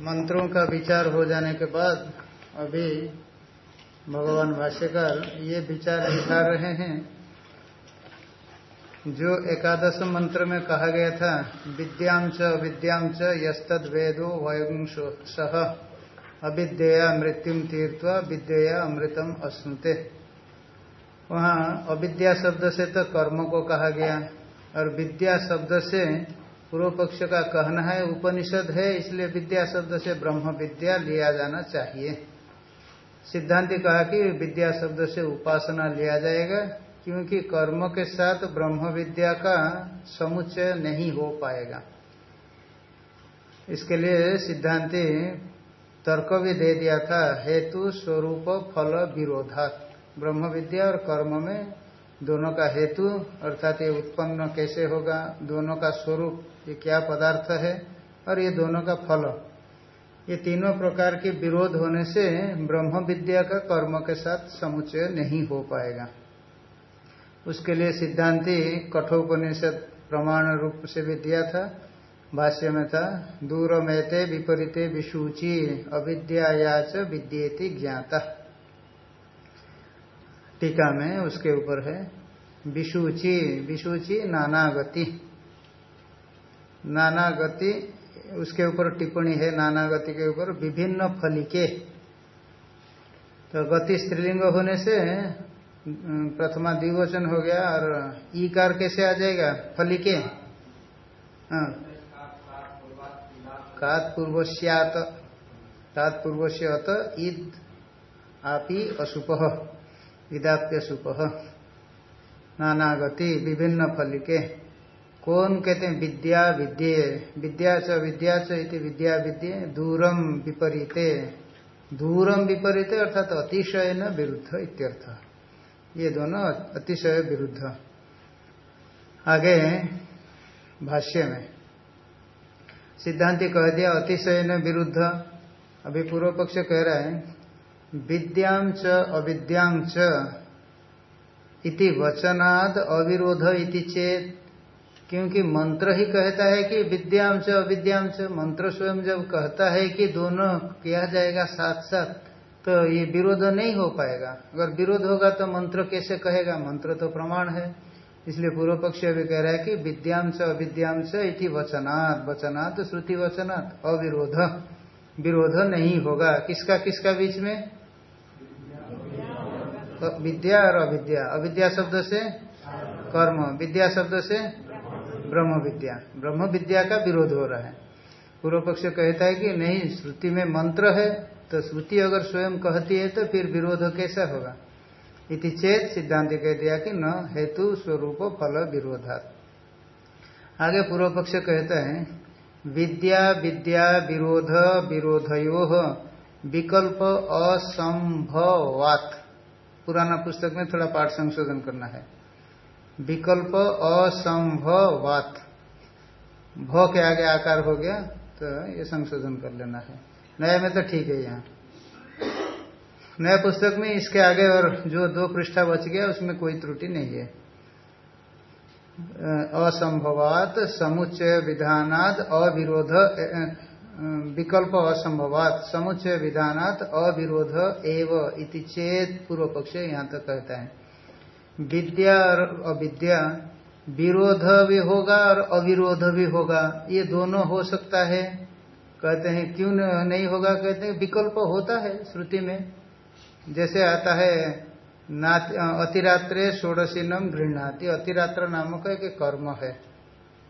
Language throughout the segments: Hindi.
मंत्रों का विचार हो जाने के बाद अभी भगवान भाष्यकार ये विचार दिखा रहे हैं। जो एकादश मंत्र में कहा गया था विद्याम च अविद्याम च यस्तद वेदो सह अविद्या मृत्युम तीर्थवा विद्या अमृतम अश्नुते। वहाँ अविद्या शब्द से तो कर्म को कहा गया। और विद्या शब्द से पूर्व पक्ष का कहना है, उपनिषद है, इसलिए विद्या शब्द से ब्रह्म विद्या लिया जाना चाहिए। सिद्धांति कहा कि विद्या शब्द से उपासना लिया जाएगा, क्योंकि कर्म के साथ ब्रह्म विद्या का समुच्चय नहीं हो पाएगा। इसके लिए सिद्धांति तर्क भी दे दिया था, हेतु स्वरूप फल विरोधात। ब्रह्म विद्या और कर्म में दोनों का हेतु अर्थात ये उत्पन्न कैसे होगा, दोनों का स्वरूप, ये क्या पदार्थ है, और ये दोनों का फल। ये तीनों प्रकार के विरोध होने से ब्रह्म विद्या का कर्म के साथ समुच्चय नहीं हो पाएगा। उसके लिए सिद्धांति कठोपनिषद प्रमाण रूप से भी दिया था, भाष्य में था दूर मेते विपरीते विशुचि अविद्याच विद्येति ज्ञाता। टीका में उसके ऊपर है विशुचि विशुचि नाना गति नाना गति उसके ऊपर टिप्पणी है नाना गति के ऊपर विभिन्न फलिके। तो गति स्त्रीलिंग होने से प्रथमा द्विवचन हो गया, और ईकार कैसे आ जाएगा? फलिके। हाँ। कात पूर्वश्यात तात पूर्वश्यत ईद आपी अशुप विदाप्य सुप। नाना गति विभिन्न फलिके। कौन कहते हैं? विद्या, विद्ये। विद्या च विद्या च विद्या विद्ये। दूरम विपरीते। दूरम विपरीत अर्थात अतिशय न विरुद्ध इत्यर्थ। ये दोनों अतिशय विरुद्ध। आगे भाष्य में। सिद्धांति कह दिया, अतिशय न विरुद्ध। अभी पूर्व पक्ष कह रहा है विद्यां च च इति वचनाद अविरोध इति चेत। क्योंकि मंत्र ही कहता है कि अविद्याम च मंत्र स्वयं जब कहता है कि दोनों किया जाएगा साथ साथ तो ये विरोध नहीं हो पाएगा। अगर विरोध होगा तो मंत्र कैसे कहेगा? मंत्र तो प्रमाण है। इसलिए पूर्व पक्ष अभी कह रहा है कि अविद्याम च इति वचनात् वचनात् श्रुति वचनात् अविरोध। विरोध नहीं होगा। किसका किसका बीच में? विद्या और अविद्या। अविद्या शब्द से कर्म, विद्या शब्द से ब्रह्म विद्या ब्रह्म विद्या का विरोध हो रहा है। पूर्व पक्ष कहता है कि नहीं, श्रुति में मंत्र है तो श्रुति अगर स्वयं कहती है तो फिर विरोध कैसा होगा? इति चेत सिद्धांत कह दिया कि न हेतु स्वरूप फल विरोधा आगे पूर्व पक्ष कहता है, विद्या विद्या, विरोध, विरोधयो विकल्प असंभवात। पुराना पुस्तक में थोड़ा पाठ संशोधन करना है। विकल्प असंभवात। भ के आगे आकार हो गया तो ये संशोधन कर लेना है। नया में तो ठीक है यहाँ। नया पुस्तक में इसके आगे और जो दो पृष्ठा बच गया, उसमें कोई त्रुटि नहीं है। असंभवात, समुच्चय विधानात अविरोध विकल्प असंभवात, समुच्चय विधानात अविरोध एव इति चेत पूर्व पक्ष यहाँ तक कहता है। विद्या और अविद्या, विरोध भी होगा और अविरोध भी होगा, ये दोनों हो सकता है। कहते हैं, क्यों नहीं होगा? कहते हैं, विकल्प होता है श्रुति में। जैसे आता है अतिरात्रे षोड़शीनम गृहणाति। अतिरात्र नामक एक कर्म है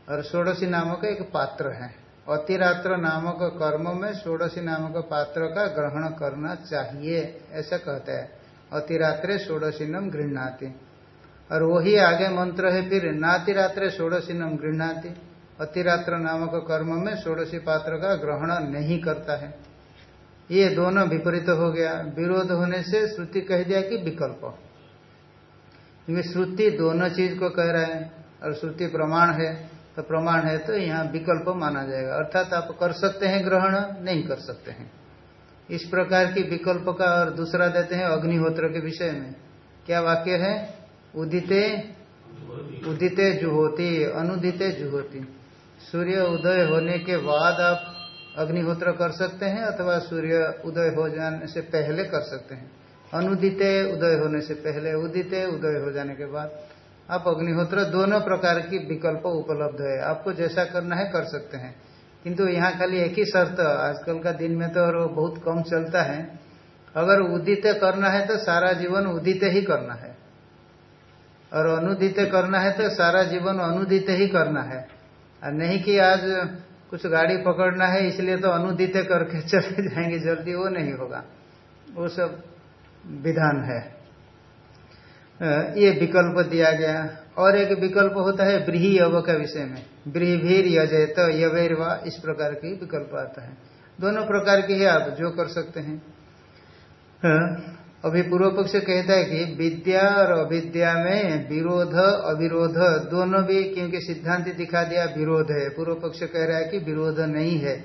और षोड़शी नामक एक पात्र है। अतिरात्र नामक कर्म में षोड़शी नामक पात्र का ग्रहण करना चाहिए, ऐसा कहता है। अतिरात्रे षोड़शीनम गृहणाति। और वही आगे मंत्र है फिर, नातिरात्रे षोड़शीनम गृहणाति। अतिरात्र नामक कर्म में षोड़शी पात्र का ग्रहण नहीं करता है। ये दोनों विपरीत हो गया। विरोध होने से श्रुति कह दिया कि विकल्प। क्योंकि श्रुति दोनों चीज़ को कह रहा है और श्रुति प्रमाण है। तो प्रमाण है तो यहाँ विकल्प माना जाएगा। अर्थात आप कर सकते हैं ग्रहण, नहीं कर सकते हैं। इस प्रकार की विकल्प का और दूसरा देते हैं अग्निहोत्र के विषय में। क्या वाक्य है? उदिते उदिते जुहोती, अनुदिते जुहोती। सूर्य उदय होने के बाद आप अग्निहोत्र कर सकते हैं अथवा सूर्य उदय हो जाने से पहले कर सकते हैं। अनुदित उदय होने से पहले, उदित उदय हो जाने के बाद। आप अग्निहोत्र दोनों प्रकार की विकल्प उपलब्ध है। आपको जैसा करना है कर सकते हैं। किंतु यहाँ खाली एक ही शर्त, आजकल का दिन में तो और बहुत कम चलता है। अगर उदित करना है तो सारा जीवन उदित ही करना है। और अनुदित करना है तो सारा जीवन अनुदित ही करना है। और नहीं कि आज कुछ गाड़ी पकड़ना है, इसलिए तो अनुदित करके चले जाएँगे, जल्दी वो नहीं होगा। वो सब विधान है। ये विकल्प दिया गया। और एक विकल्प होता है ब्रीही अव का विषय में। ब्रीभीर यजय तो यवेर इस प्रकार की विकल्प आता है। दोनों प्रकार की है आप जो कर सकते हैं। अभी पूर्व पक्ष कहता है कि विद्या और अविद्या में विरोध, अविरोध दोनों भी क्योंकि सिद्धांत दिखा दिया विरोध है। पूर्व पक्ष कह रहा है कि विरोध नहीं है।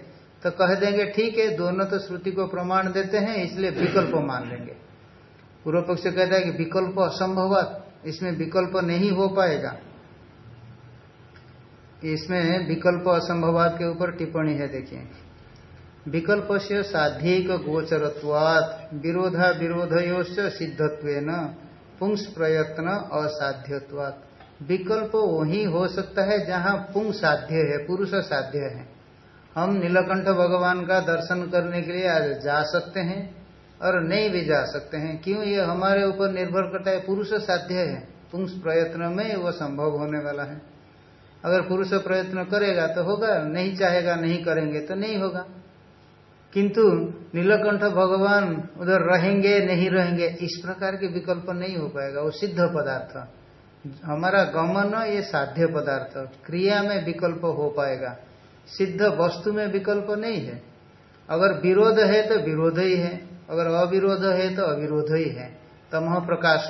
तो कह देंगे, ठीक है, दोनों तो श्रुति को प्रमाण देते हैं, इसलिए विकल्प मान लेंगे। पूर्व पक्ष कहता है कि विकल्प असंभव इसमें विकल्प नहीं हो पाएगा। इसमें विकल्प असंभवात के ऊपर टिप्पणी है, देखिए। विकल्प से साधिक गोचरत्वात, विरोधा विरोधयोश सिद्धत्व पुंस प्रयत्न असाध्यत्वात। विकल्प वही हो सकता है जहाँ पुंग साध्य है, पुरुष साध्य है। हम नीलकंठ भगवान का दर्शन करने के लिए आज जा सकते हैं। और नहीं भी जा सकते हैं। क्यों? ये हमारे ऊपर निर्भर करता है। पुरुष साध्य है। पुंस प्रयत्न में वो संभव होने वाला है। अगर पुरुष प्रयत्न करेगा तो होगा, नहीं चाहेगा, नहीं करेंगे तो नहीं होगा। किंतु नीलकंठ भगवान उधर रहेंगे, नहीं रहेंगे, इस प्रकार के विकल्प नहीं हो पाएगा। वो सिद्ध पदार्थ। हमारा गमन ये साध्य पदार्थ। क्रिया में विकल्प हो पाएगा। सिद्ध वस्तु में विकल्प नहीं है। अगर विरोध है तो विरोध ही है। अगर अविरोध है तो अविरोध ही है। तमह प्रकाश।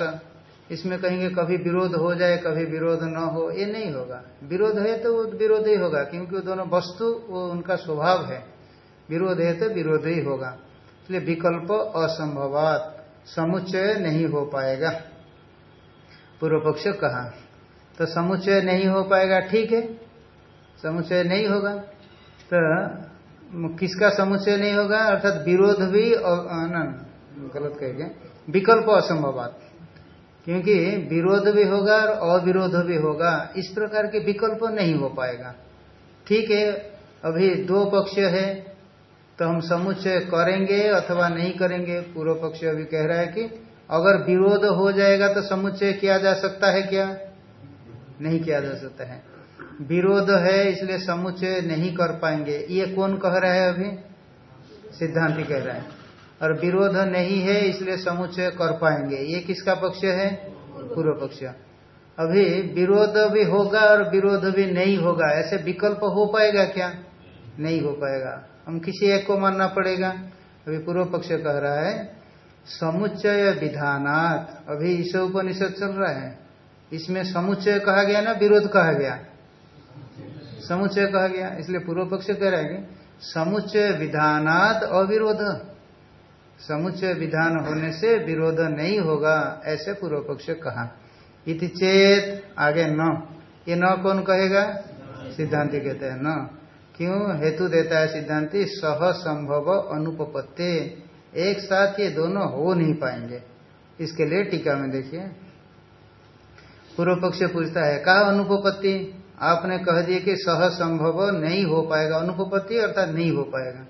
इसमें कहेंगे कभी विरोध हो जाए, कभी विरोध न हो, ये नहीं होगा। विरोध है तो विरोध ही होगा, क्योंकि दोनों वस्तु, वो उनका स्वभाव है। विरोध है तो विरोध ही होगा। इसलिए विकल्प असंभवात, समुच्चय नहीं हो पाएगा। पूर्व पक्ष कहा तो समुच्चय नहीं हो पाएगा, ठीक है। समुच्चय नहीं होगा तो किसका समुच्चय नहीं होगा? अर्थात विरोध भी गलत कहेंगे विकल्प असंभवात क्योंकि विरोध भी होगा और अविरोध भी होगा। इस प्रकार के विकल्प नहीं हो पाएगा। ठीक है, अभी दो पक्ष है तो हम समुच्चय करेंगे अथवा नहीं करेंगे। पूर्व पक्ष अभी कह रहा है कि अगर विरोध हो जाएगा तो समुच्चय किया जा सकता है क्या? नहीं किया जा सकता है। विरोध है, इसलिए समुच्चय नहीं कर पाएँगे। ये कौन कह रहा है अभी? सिद्धांति कह रहा है। और विरोध नहीं है, इसलिए समुच्चय कर पाएँगे। ये किसका पक्ष है? पूर्व पक्ष। अभी विरोध भी होगा और विरोध भी नहीं होगा। ऐसे विकल्प हो पाएगा क्या? नहीं हो पाएगा। हम किसी एक को मानना पड़ेगा। अभी पूर्व पक्ष कह रहा है, समुच्चय विधानात। अभी इस उपनिषद चल रहा है। इसमें समुच्चय कहा गया ना, विरोध कहा गया? समुच्चय कहा गया, इसलिए पूर्व पक्ष कह रहा है समुच्चय विधानात अविरोध। समुच्चय विधान होने से विरोध नहीं होगा, ऐसे पूर्व पक्ष कहा। इति चेत, आगे न। ये न कौन कहेगा? सिद्धांति कहते हैं न। क्यों? हेतु देता है सिद्धांति सह संभव अनुपत्ति एक साथ ये दोनों हो नहीं पाएँगे। इसके लिए टीका में देखिए। पूर्व पक्ष पूछता है, कहा अनुपत्ति आपने कह दिया कि सह संभव नहीं हो पाएगा अनुपत्ति अर्थात नहीं हो पाएगा।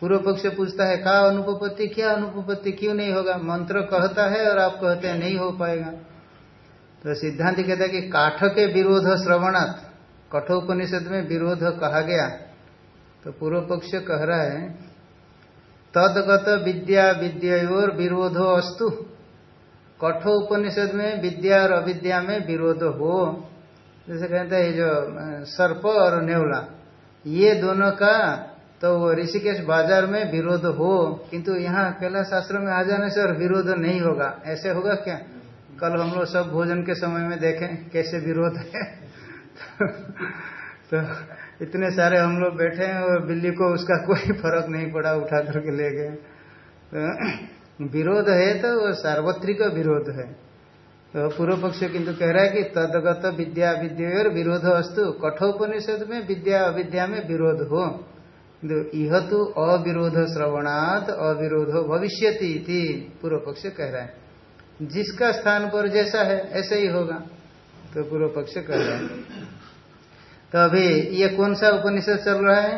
पूर्व पक्ष पूछता है कहा अनुपत्ति क्या अनुपत्ति क्यों नहीं होगा? मंत्र कहता है और आप कहते हैं, नहीं हो पाएगा। तो सिद्धांत कहता है कि काठ के विरोध श्रवणात्। कठोपनिषद में विरोध कहा गया। तो पूर्व पक्ष कह रहा है, तदगत विद्या विद्योर विरोधो अस्तु। कठो उपनिषद में विद्या और अविद्या में विरोध हो। जैसे कहते हैं जो सर्प और नेवला, ये दोनों का तो वो ऋषिकेश बाज़ार में विरोध हो, किंतु यहाँ कैला शास्त्र में आ जाने से और विरोध नहीं होगा। ऐसे होगा क्या? कल हम लोग सब भोजन के समय में देखें कैसे विरोध है। तो इतने सारे हम लोग बैठे हैं और बिल्ली को उसका कोई फ़र्क नहीं पड़ा, उठा करके ले गए। तो विरोध है तो वो सार्वत्रिक विरोध है। तो पूर्व पक्ष किंतु कह रहा है कि तदगत विद्या विद्या विरोध अस्तु। कठोपनिषद में विद्या अविद्या में विरोध हो। यह तो अविरोध श्रवणात् अविरोध भविष्यति थी पूर्व पक्ष कह रहा है। जिसका स्थान पर जैसा है, ऐसा ही होगा तो पूर्व पक्ष कह रहा है। तो अभी ये कौन सा उपनिषद चल रहा है?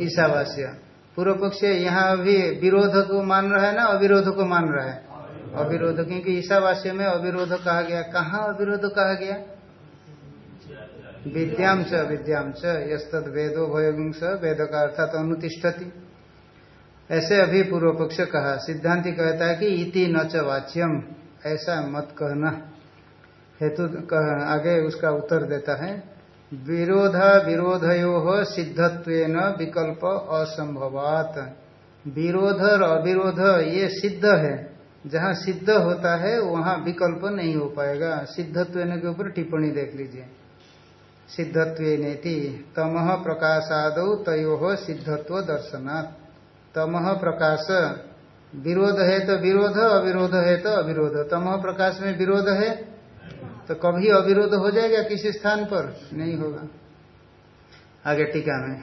ईशावास्य। पूर्व पक्ष यहाँ अभी विरोध को मान रहा है ना, अविरोध को मान रहा है? अविरोध क्योंकि ईशावास्य में अविरोध कहा गया। कहाँ अविरोध कहा गया? विद्याम च यद वेदो भयोगिंस वेद का अर्थात अनुतिष्ठति। ऐसे अभी पूर्व पक्ष कहा। सिद्धांति कहता है कि इति न च वाच्यम ऐसा मत कहना। हेतु कह, आगे उसका उत्तर देता है। विरोध विरोधयो सिद्धत्व विकल्प असंभवात। विरोध और अविरोध ये सिद्ध है। जहाँ सिद्ध होता है, वहाँ विकल्प नहीं हो पाएगा। सिद्धत्व के ऊपर टिप्पणी देख लीजिए। सिद्धत्व नेति तम प्रकाशाद तयो सिद्धत्व दर्शनात्। तम प्रकाश विरोध है तो विरोध, अविरोध है तो अविरोध। तम प्रकाश में विरोध है तो कभी अविरोध हो जाएगा किसी स्थान पर? नहीं होगा। आगे टीका में।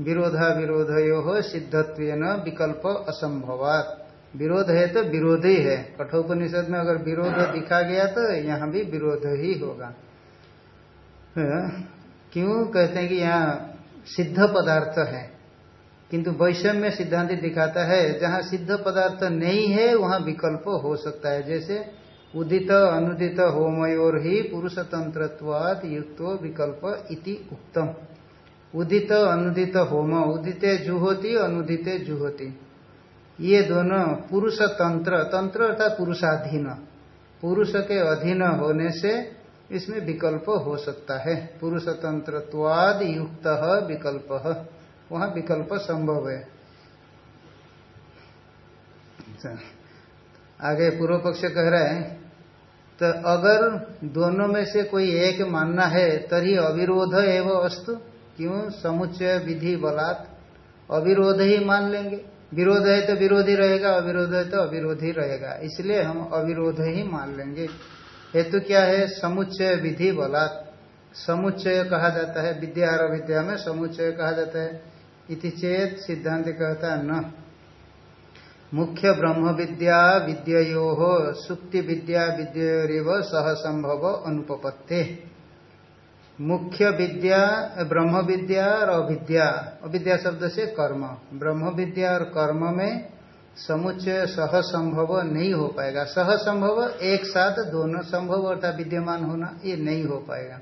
विरोधा विरोध यो सिद्धत्व विकल्प असंभवात। विरोध है तो विरोध ही है। कठोपनिषद में अगर विरोध दिखा गया तो यहाँ भी विरोध ही होगा। हाँ, क्यों? कहते हैं कि यहाँ सिद्ध पदार्थ है। किंतु वैषम्य सिद्धांत दिखाता है जहाँ सिद्ध पदार्थ नहीं है वहाँ विकल्प हो सकता है। जैसे उदित अनुदित होमयोर ही पुरुष तंत्रवाद युक्त विकल्प इति उत्तम उदित अनुदित होम। उदित जुहोती अनुदित जुहोती। ये दोनों पुरुष तंत्र तंत्र अर्थात पुरुषाधीन। पुरुष के अधीन होने से इसमें विकल्प हो सकता है। पुरुष तंत्रवाद युक्त विकल्प। वहाँ विकल्प संभव है। अच्छा। आगे पूर्व पक्ष कह रहा है तो अगर दोनों में से कोई एक मानना है, तरी अविरोध एवं अस्तु, क्यों? समुच्चय विधि बलात्। अविरोध ही मान लेंगे। विरोध है तो विरोधी रहेगा, अविरोध है तो अविरोधी रहेगा। इसलिए हम अविरोध ही मान लेंगे। हेतु क्या है? समुच्चय विधि बलात्। समुच्चय कहा जाता है, विद्या और अविद्या में समुच्चय कहा जाता है। इति चेत सिद्धांत कहता है, न। मुख्य ब्रह्म विद्या विद्यो सुक्ति विद्या विद्योरिव सह संभव अनुपत्ते मुख्य विद्या ब्रह्म विद्या और अविद्या। अविद्या शब्द से कर्म। ब्रह्म विद्या और कर्म में समुच्चय सह संभव नहीं हो पाएगा। सह संभव एक साथ दोनों संभव अर्थात विद्यमान होना ये नहीं हो पाएगा।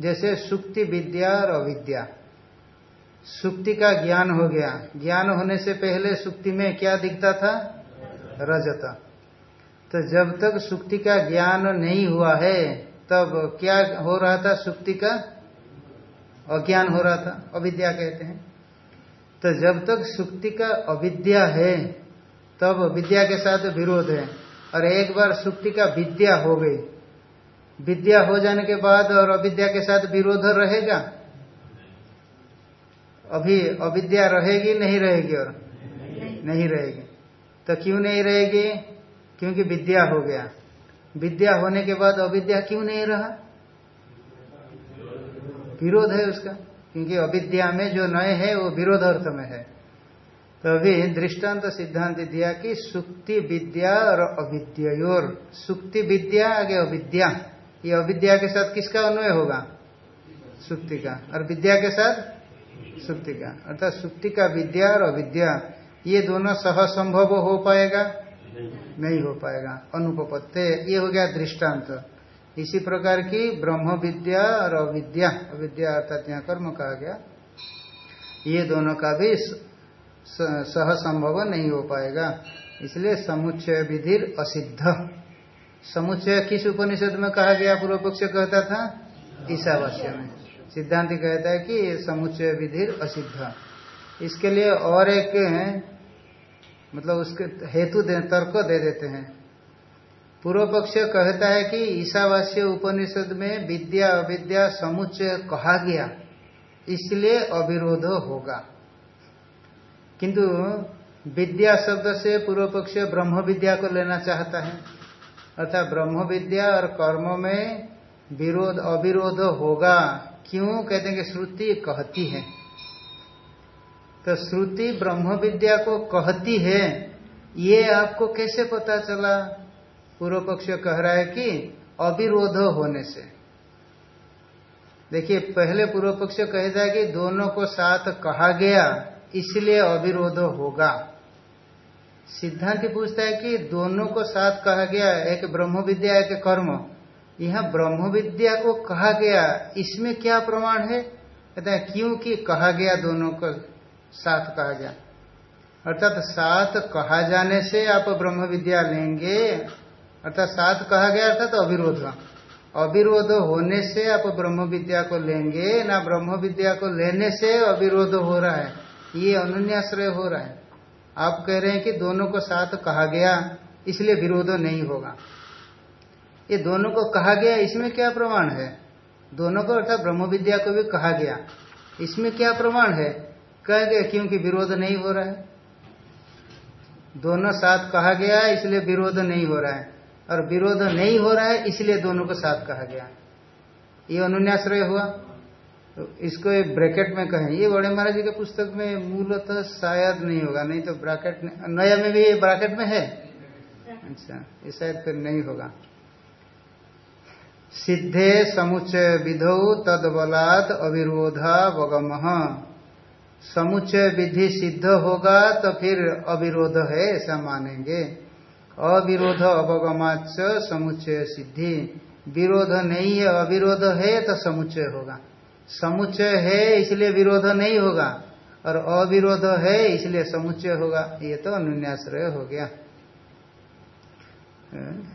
जैसे सुक्ति विद्या और अविद्या। सुक्ति का ज्ञान हो गया। ज्ञान होने से पहले सुक्ति में क्या दिखता था? रजत। तो जब तक सुक्ति का ज्ञान नहीं हुआ है तब क्या हो रहा था? सुक्ति का अज्ञान हो रहा था अविद्या कहते हैं। तो जब तक सुक्ति का अविद्या है तब विद्या के साथ विरोध है। और एक बार सुक्ति का विद्या हो गई। विद्या हो जाने के बाद और अविद्या के साथ विरोध रहेगा? अभी अविद्या रहेगी नहीं रहेगी और नहीं रहेगी। तो क्यों नहीं रहेगी? क्योंकि विद्या हो गया। विद्या होने के बाद अविद्या क्यों नहीं रहा? विरोध है उसका, क्योंकि अविद्या में जो नए है, वो विरोध अर्थ में है। तो अभी दृष्टांत तो सिद्धांत दिया कि सुक्ति विद्या और अविद्योर सुक्ति विद्या, आगे अविद्या। ये अविद्या के साथ किसका अन्वय होगा? सुक्ति का। और विद्या के साथ? सुक्ति का। अर्थात सुक्ति का विद्या और अविद्या, ये दोनों सहसंभव हो पाएगा? नहीं हो पाएगा। अनुपत्ते ये हो गया दृष्टांत। इसी प्रकार की ब्रह्म विद्या और अविद्या अविद्या अर्थात यहाँ कर्म कहा गया, ये दोनों का भी सह संभव नहीं हो पाएगा। इसलिए समुच्चय विधि असिद्ध। समुच्चय किस उपनिषद में कहा गया? पूर्व पक्ष कहता था, ईशावास्य में। सिद्धांत कहता है कि समुच्चय विधि असिद्ध। इसके लिए और एक मतलब उसके हेतु दे, तर्क दे देते हैं। पूर्व पक्ष कहता है कि ईशावास्य उपनिषद में विद्या अविद्या समुच्चय कहा गया इसलिए अविरोध होगा। किंतु विद्या शब्द से पूर्व पक्ष ब्रह्म विद्या को लेना चाहता है। अर्थात ब्रह्म विद्या और कर्म में विरोध अविरोध होगा क्यों? कहते हैं कि श्रुति कहती है। तो श्रुति ब्रह्म विद्या को कहती है, ये आपको कैसे पता चला? पूर्व पक्ष कह रहा है कि अविरोध होने से। देखिए, पहले पूर्व पक्ष कहता है कि दोनों को साथ कहा गया, इसलिए अविरोध होगा। सिद्धांत पूछता है कि दोनों को साथ कहा गया, एक ब्रह्म विद्या एक कर्म। यह ब्रह्म विद्या को कहा गया, इसमें क्या प्रमाण है? कहते हैं, क्योंकि कहा गया दोनों को साथ कहा गया। अर्थात साथ कहा जाने से आप ब्रह्म विद्या लेंगे। अर्थात साथ कहा गया, अर्थात अविरोध। अविरोध होने से आप ब्रह्म विद्या को लेंगे, ना ब्रह्म विद्या को लेने से अविरोध हो रहा है। ये अनुन्याश्रय हो रहा है। आप कह रहे हैं कि दोनों को साथ कहा गया, इसलिए विरोध नहीं होगा। ये दोनों को कहा गया, इसमें क्या प्रमाण है? दोनों को अर्थात ब्रह्म विद्या को भी कहा गया। इसमें क्या प्रमाण है? कह गए क्योंकि विरोध नहीं हो रहा है। दोनों साथ कहा गया इसलिए विरोध नहीं हो रहा है। और विरोध नहीं हो रहा है, इसलिए दोनों को साथ कहा गया ये अनुन्याश्रय हुआ। तो इसको एक ब्रैकेट में कहें। ये बड़े महाराज जी के पुस्तक में मूलतः शायद नहीं होगा, नहीं तो ब्रैकेट नया में भी ये ब्रैकेट में है? अच्छा ये शायद फिर नहीं होगा। सिद्धे समुच्चय विधौ तदबलात् अविरोधा वगम समुच्चय विधि सिद्ध होगा तो फिर अविरोध है, ऐसा मानेंगे। अविरोध अवगमाच समुच्चय सिद्धि। विरोध नहीं है, अविरोध है तो समुच्चय होगा। समुच्चय है, इसलिए विरोध नहीं होगा। और अविरोध है, इसलिए समुच्चय होगा। ये तो अनुन्याश्रय हो गया।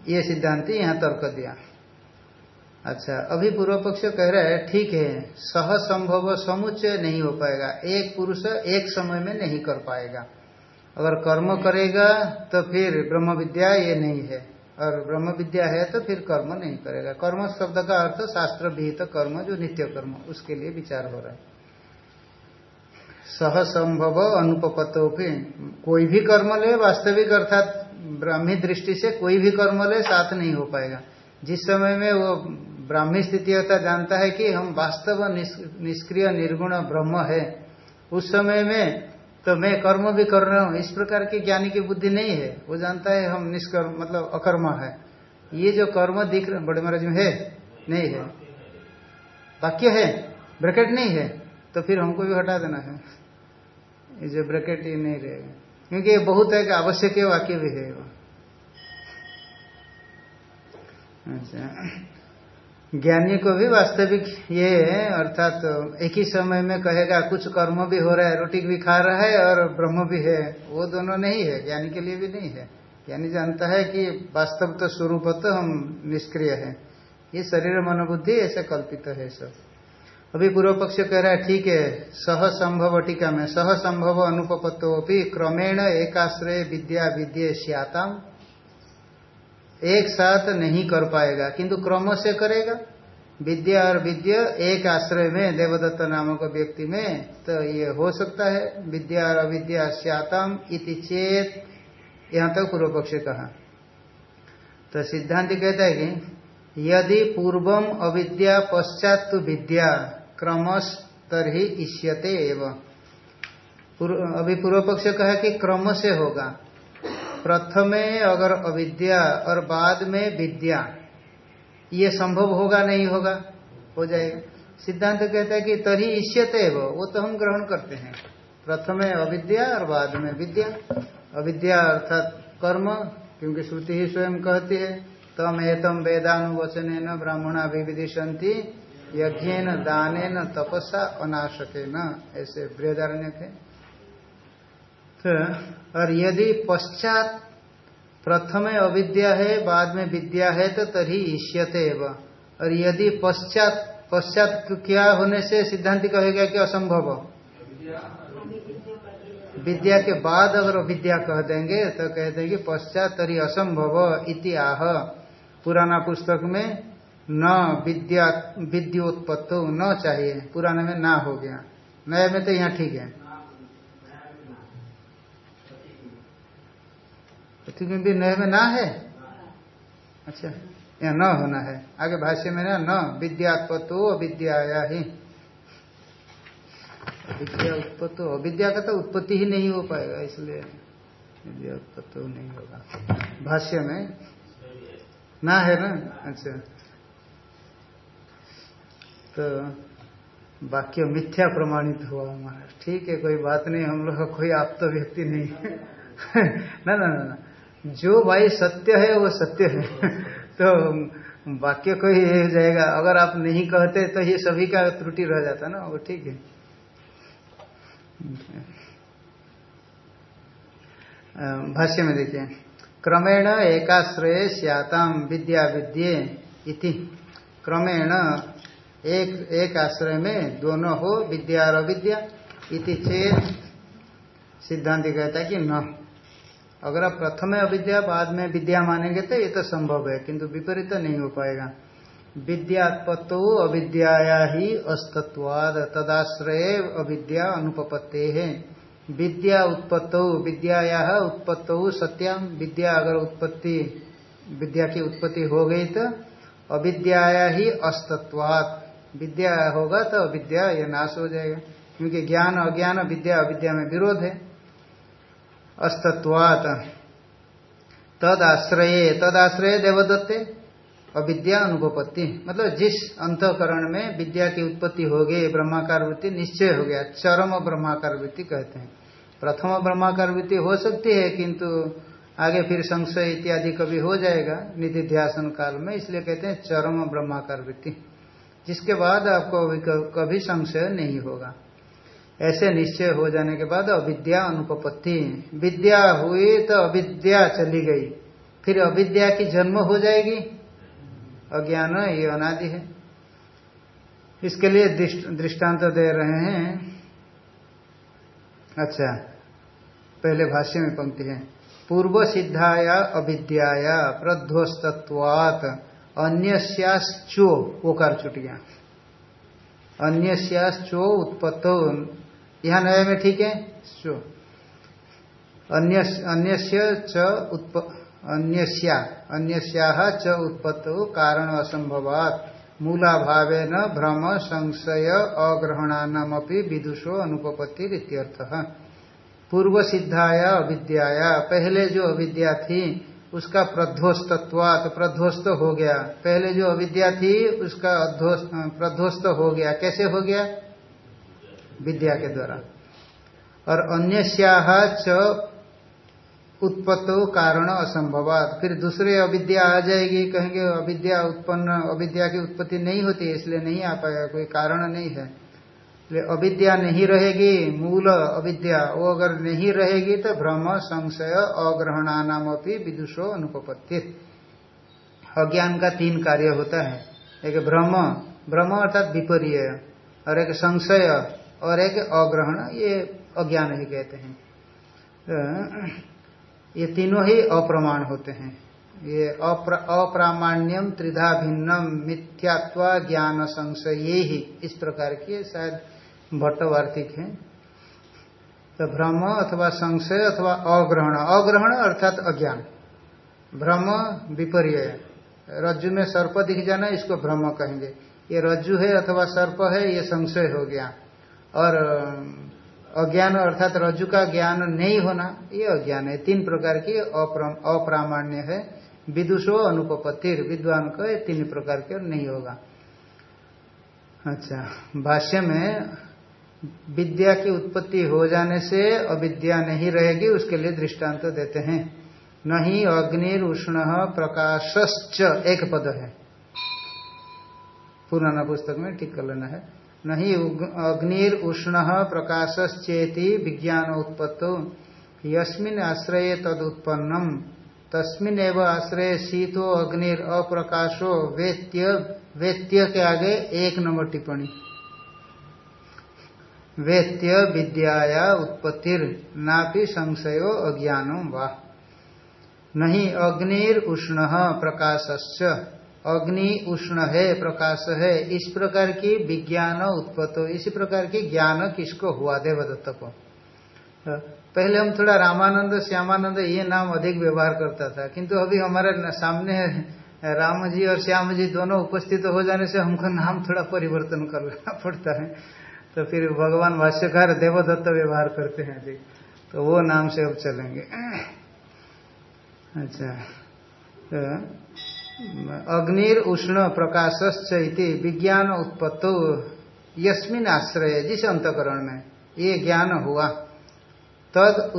ये सिद्धांत यहाँ तर्क दिया। अच्छा अभी पूर्व पक्ष कह रहा है ठीक है सह संभव समुच्चय नहीं हो पाएगा। एक पुरुष एक समय में नहीं कर पाएगा। अगर कर्म करेगा तो फिर ब्रह्म विद्या ये नहीं है। और ब्रह्म विद्या है तो फिर कर्म नहीं करेगा। कर्म शब्द का अर्थ शास्त्र विहित तो कर्म जो नित्य कर्म उसके लिए विचार हो रहा है। सह संभव अनुपतो भी कोई भी कर्म ले वास्तविक अर्थात ब्राह्मी दृष्टि से कोई भी कर्म ले साथ नहीं हो पाएगा। जिस समय में वो ब्राह्मी स्थिति होता जानता है कि हम वास्तव निष्क्रिय, निर्गुण ब्रह्म है। उस समय में तो मैं कर्म भी कर रहा हूँ, इस प्रकार की ज्ञानी की बुद्धि नहीं है। वो जानता है हम निष्कर्म मतलब अकर्म है। ये जो कर्म दिख रहे, बड़े महाराज में है? नहीं है। वाक्य है? ब्रैकेट नहीं है? तो फिर हमको भी हटा देना है। ये जो ब्रैकेट ये नहीं रहेगा क्योंकि ये बहुत है कि आवश्यक वाक्य भी है। अच्छा। ज्ञानी को भी वास्तविक ये अर्थात तो एक ही समय में कहेगा, कुछ कर्म भी हो रहा है, रोटी भी खा रहा है और ब्रह्म भी है। वो दोनों नहीं है, ज्ञानी के लिए भी नहीं है। ज्ञानी जानता है कि वास्तव तो स्वरूप तो हम निष्क्रिय है। ये शरीर मनोबुद्धि ऐसे कल्पित है सब। अभी पूर्व पक्ष कह रहा है, ठीक है, सह संभव टीका में, सह संभव अनुपत्तो भी क्रमेण एकाश्रय विद्या विद्य श्याताम एक साथ नहीं कर पाएगा, किंतु क्रम से करेगा। विद्या और विद्या एक आश्रय में, देवदत्त नामक व्यक्ति में तो ये हो सकता है। विद्या और अविद्या श्यातम इति चेत, यहाँ तक तो पूर्व पक्ष कहा। तो सिद्धांत कहता है कि, यदि पूर्वम अविद्या पश्चात तो विद्या क्रमश तरही इष्यते एवं। अभी पूर्व पक्ष कहा कि क्रम से होगा। प्रथमे अगर अविद्या और बाद में विद्या, ये संभव होगा नहीं होगा? हो जाएगा। सिद्धांत तो कहता है कि तरी इष्यते वो वो तो हम ग्रहण करते हैं। प्रथमे अविद्या और बाद में विद्या। अविद्या अर्थात कर्म, क्योंकि श्रुति ही स्वयं कहती है, तम एतम वेदानुवचन ब्राह्मणा विविधिशंति यज्ञ दान तपस्या अनाशक न ऐसे बृहदारण्य थे। तो और यदि पश्चात प्रथम अविद्या है, बाद में विद्या है तो तभी ईष्यते एवं। और यदि पश्चात पश्चात क्या होने से सिद्धांत कहेगा कि असंभव? विद्या के बाद अगर विद्या कह देंगे तो कह देंगे पश्चात तरी असंभव इति आह। पुराना पुस्तक में न विद्या, विद्योत्पत्तो न चाहिए। पुराने में ना हो गया। नया में तो यहाँ ठीक है। भी नए में ना है? अच्छा यहाँ न होना है। आगे भाष्य में ना, न विद्यात्पत्तो अविद्याया ही। विद्या उत्पत्तो, अविद्या का तो उत्पत्ति ही नहीं हो पाएगा, इसलिए विद्या उत्पत्तो नहीं होगा। भाष्य में ना है ना? अच्छा। तो वाक्य मिथ्या प्रमाणित हुआ हमारा। ठीक है, कोई बात नहीं, हम लोग का कोई आप तो व्यक्ति नहीं ना ना ना ना। जो भाई सत्य है, वो सत्य है। तो वाक्य कोई हो जाएगा। अगर आप नहीं कहते तो ये सभी का त्रुटि रह जाता ना, वो ठीक है। भाष्य में देखिए। क्रमेण एकाश्रय श्याताम विद्या विद्ये इति। क्रमेण एक एक आश्रय में दोनों हो, विद्या और अविद्या। इति चेत सिद्धांत कहता है कि न अगर आप प्रथम अविद्या, बाद में विद्या मानेंगे तो ये तो संभव है, किंतु विपरीत तो नहीं हो पाएगा। विद्यात्पत्तो अविद्याया ही अस्तत्वाद, तदाश्रय अविद्या अनुपत्ते है। विद्या उत्पत्तो, विद्याया उत्पत्तो सत्याम, विद्या अगर उत्पत्ति, विद्या की उत्पत्ति हो गई तो अविद्याया ही अस्तत्वाद विद्या होगा तो अविद्या यह नाश हो जाएगा, क्योंकि ज्ञान अज्ञान, विद्या अविद्या में विरोध है। अस्तत्वात। तद आश्रय तद आश्रय देवदत्ते। अविद्या अनुपत्ति मतलब जिस अंतकरण में विद्या की उत्पत्ति हो गई ब्रह्माकार वृत्ति निश्चय हो गया, चरम ब्रह्माकार वृत्ति कहते हैं। प्रथम ब्रह्माकार वृत्ति हो सकती है, किंतु आगे फिर संशय इत्यादि कभी हो जाएगा निधि ध्यान काल में, इसलिए कहते हैं चरम ब्रह्माकार वृत्ति जिसके बाद आपको कभी संशय नहीं होगा। ऐसे निश्चय हो जाने के बाद अविद्या अनुपपत्ति। विद्या हुई तो अविद्या चली गई। फिर अविद्या की जन्म हो जाएगी? अज्ञान ये अनादि है। इसके लिए दृष्टांत दे रहे हैं। अच्छा पहले भाष्य में पंक्ति है। पूर्व सिद्धाया अविद्याया प्रध्वस्तत्वात अन्यस्याश्चो, वो कर छुट गया अन्यस्याश्चो उत्पत्तो यहाँ नए में ठीक है? सो अन्य, अन्यस्य उत्प, अन्यस्या अन्यस्या च उत्पत्तो कारण असंभवात मूलाभावे न भ्रम, संशय, अग्रहणानमपि विदुषो अनुपत्ति पूर्व सिद्धाया अविद्याया। पहले जो अविद्या थी, उसका प्रध्वस्तत्वात, प्रध्वस्त हो गया। पहले जो अविद्या थी, उसका प्रध्वस्त हो गया। कैसे हो गया? विद्या के द्वारा। और अन्य उत्पत्तो कारण असंभवात। फिर दूसरे अविद्या आ जाएगी, कहेंगे अविद्या उत्पन्न, अविद्या की उत्पत्ति नहीं होती, इसलिए नहीं आ पाएगा, कोई कारण नहीं है। अविद्या नहीं रहेगी, मूल अविद्या, वो अगर नहीं रहेगी तो भ्रम, संशय अग्रहणानाम अपनी विदुषो अनुपत्ति अज्ञान का तीन कार्य होता है। एक भ्रम भ्रम अर्थात विपर्य, और एक संशय और एक अग्रहण, ये अज्ञान ही कहते हैं। तो ये तीनों ही अप्रमाण होते हैं। ये अप्रामाण्यम त्रिधा भिन्नम मिथ्यात्व ज्ञान संशय ही। इस प्रकार की शायद भट्टवार्तिक है। तो भ्रम अथवा संशय अथवा अग्रहण। अग्रहण अर्थात अज्ञान। भ्रम विपर्य रज्जु में सर्प दिख जाना, इसको भ्रम कहेंगे। ये रज्जु है अथवा सर्प है, ये संशय हो गया। और अज्ञान अर्थात रज्जु का ज्ञान नहीं होना, ये अज्ञान है। तीन प्रकार की अप्रामाण्य है। विदुषो अनुपत्तिर विद्वान को ये तीन प्रकार के नहीं होगा। अच्छा भाष्य में विद्या की उत्पत्ति हो जाने से अविद्या नहीं रहेगी, उसके लिए दृष्टांत तो देते हैं। नहीं अग्निर उष्ण प्रकाशश्च, एक पद है। पुराना पुस्तक में ठीक कर लेना है। नहीं अग्निर उष्ण प्रकाशश्चेति विज्ञान उत्पत्तो यस्मिन आश्रय तदुत्पन्नम। तस्मिन एवं आश्रय शीतो, अग्निर, अप्रकाशो, वेत्य वेत्य के आगे एक नंबर टिप्पणी। वेत्य, विद्याया, उत्पत्तिर, नापि संशयो, अज्ञानो वा। नहीं अग्निर उष्ण प्रकाशश्च। अग्नि उष्ण है प्रकाश है इस प्रकार की विज्ञान उत्पत्त इसी प्रकार की ज्ञान किसको हुआ देवदत्त को? पहले हम थोड़ा रामानंद श्यामानंद ये नाम अधिक व्यवहार करता था किंतु अभी हमारे सामने राम जी और श्याम जी दोनों उपस्थित हो जाने से हमको नाम थोड़ा परिवर्तन करना पड़ता है। तो फिर भगवान भाष्यकार देवदत्त व्यवहार करते हैं जी तो वो नाम से अब चलेंगे। अच्छा। तो अग्निर उष्ण प्रकाशश्च विज्ञान उत्पत्तो। यस्मिन आश्रय, जिस अंतकरण में ये ज्ञान हुआ, तद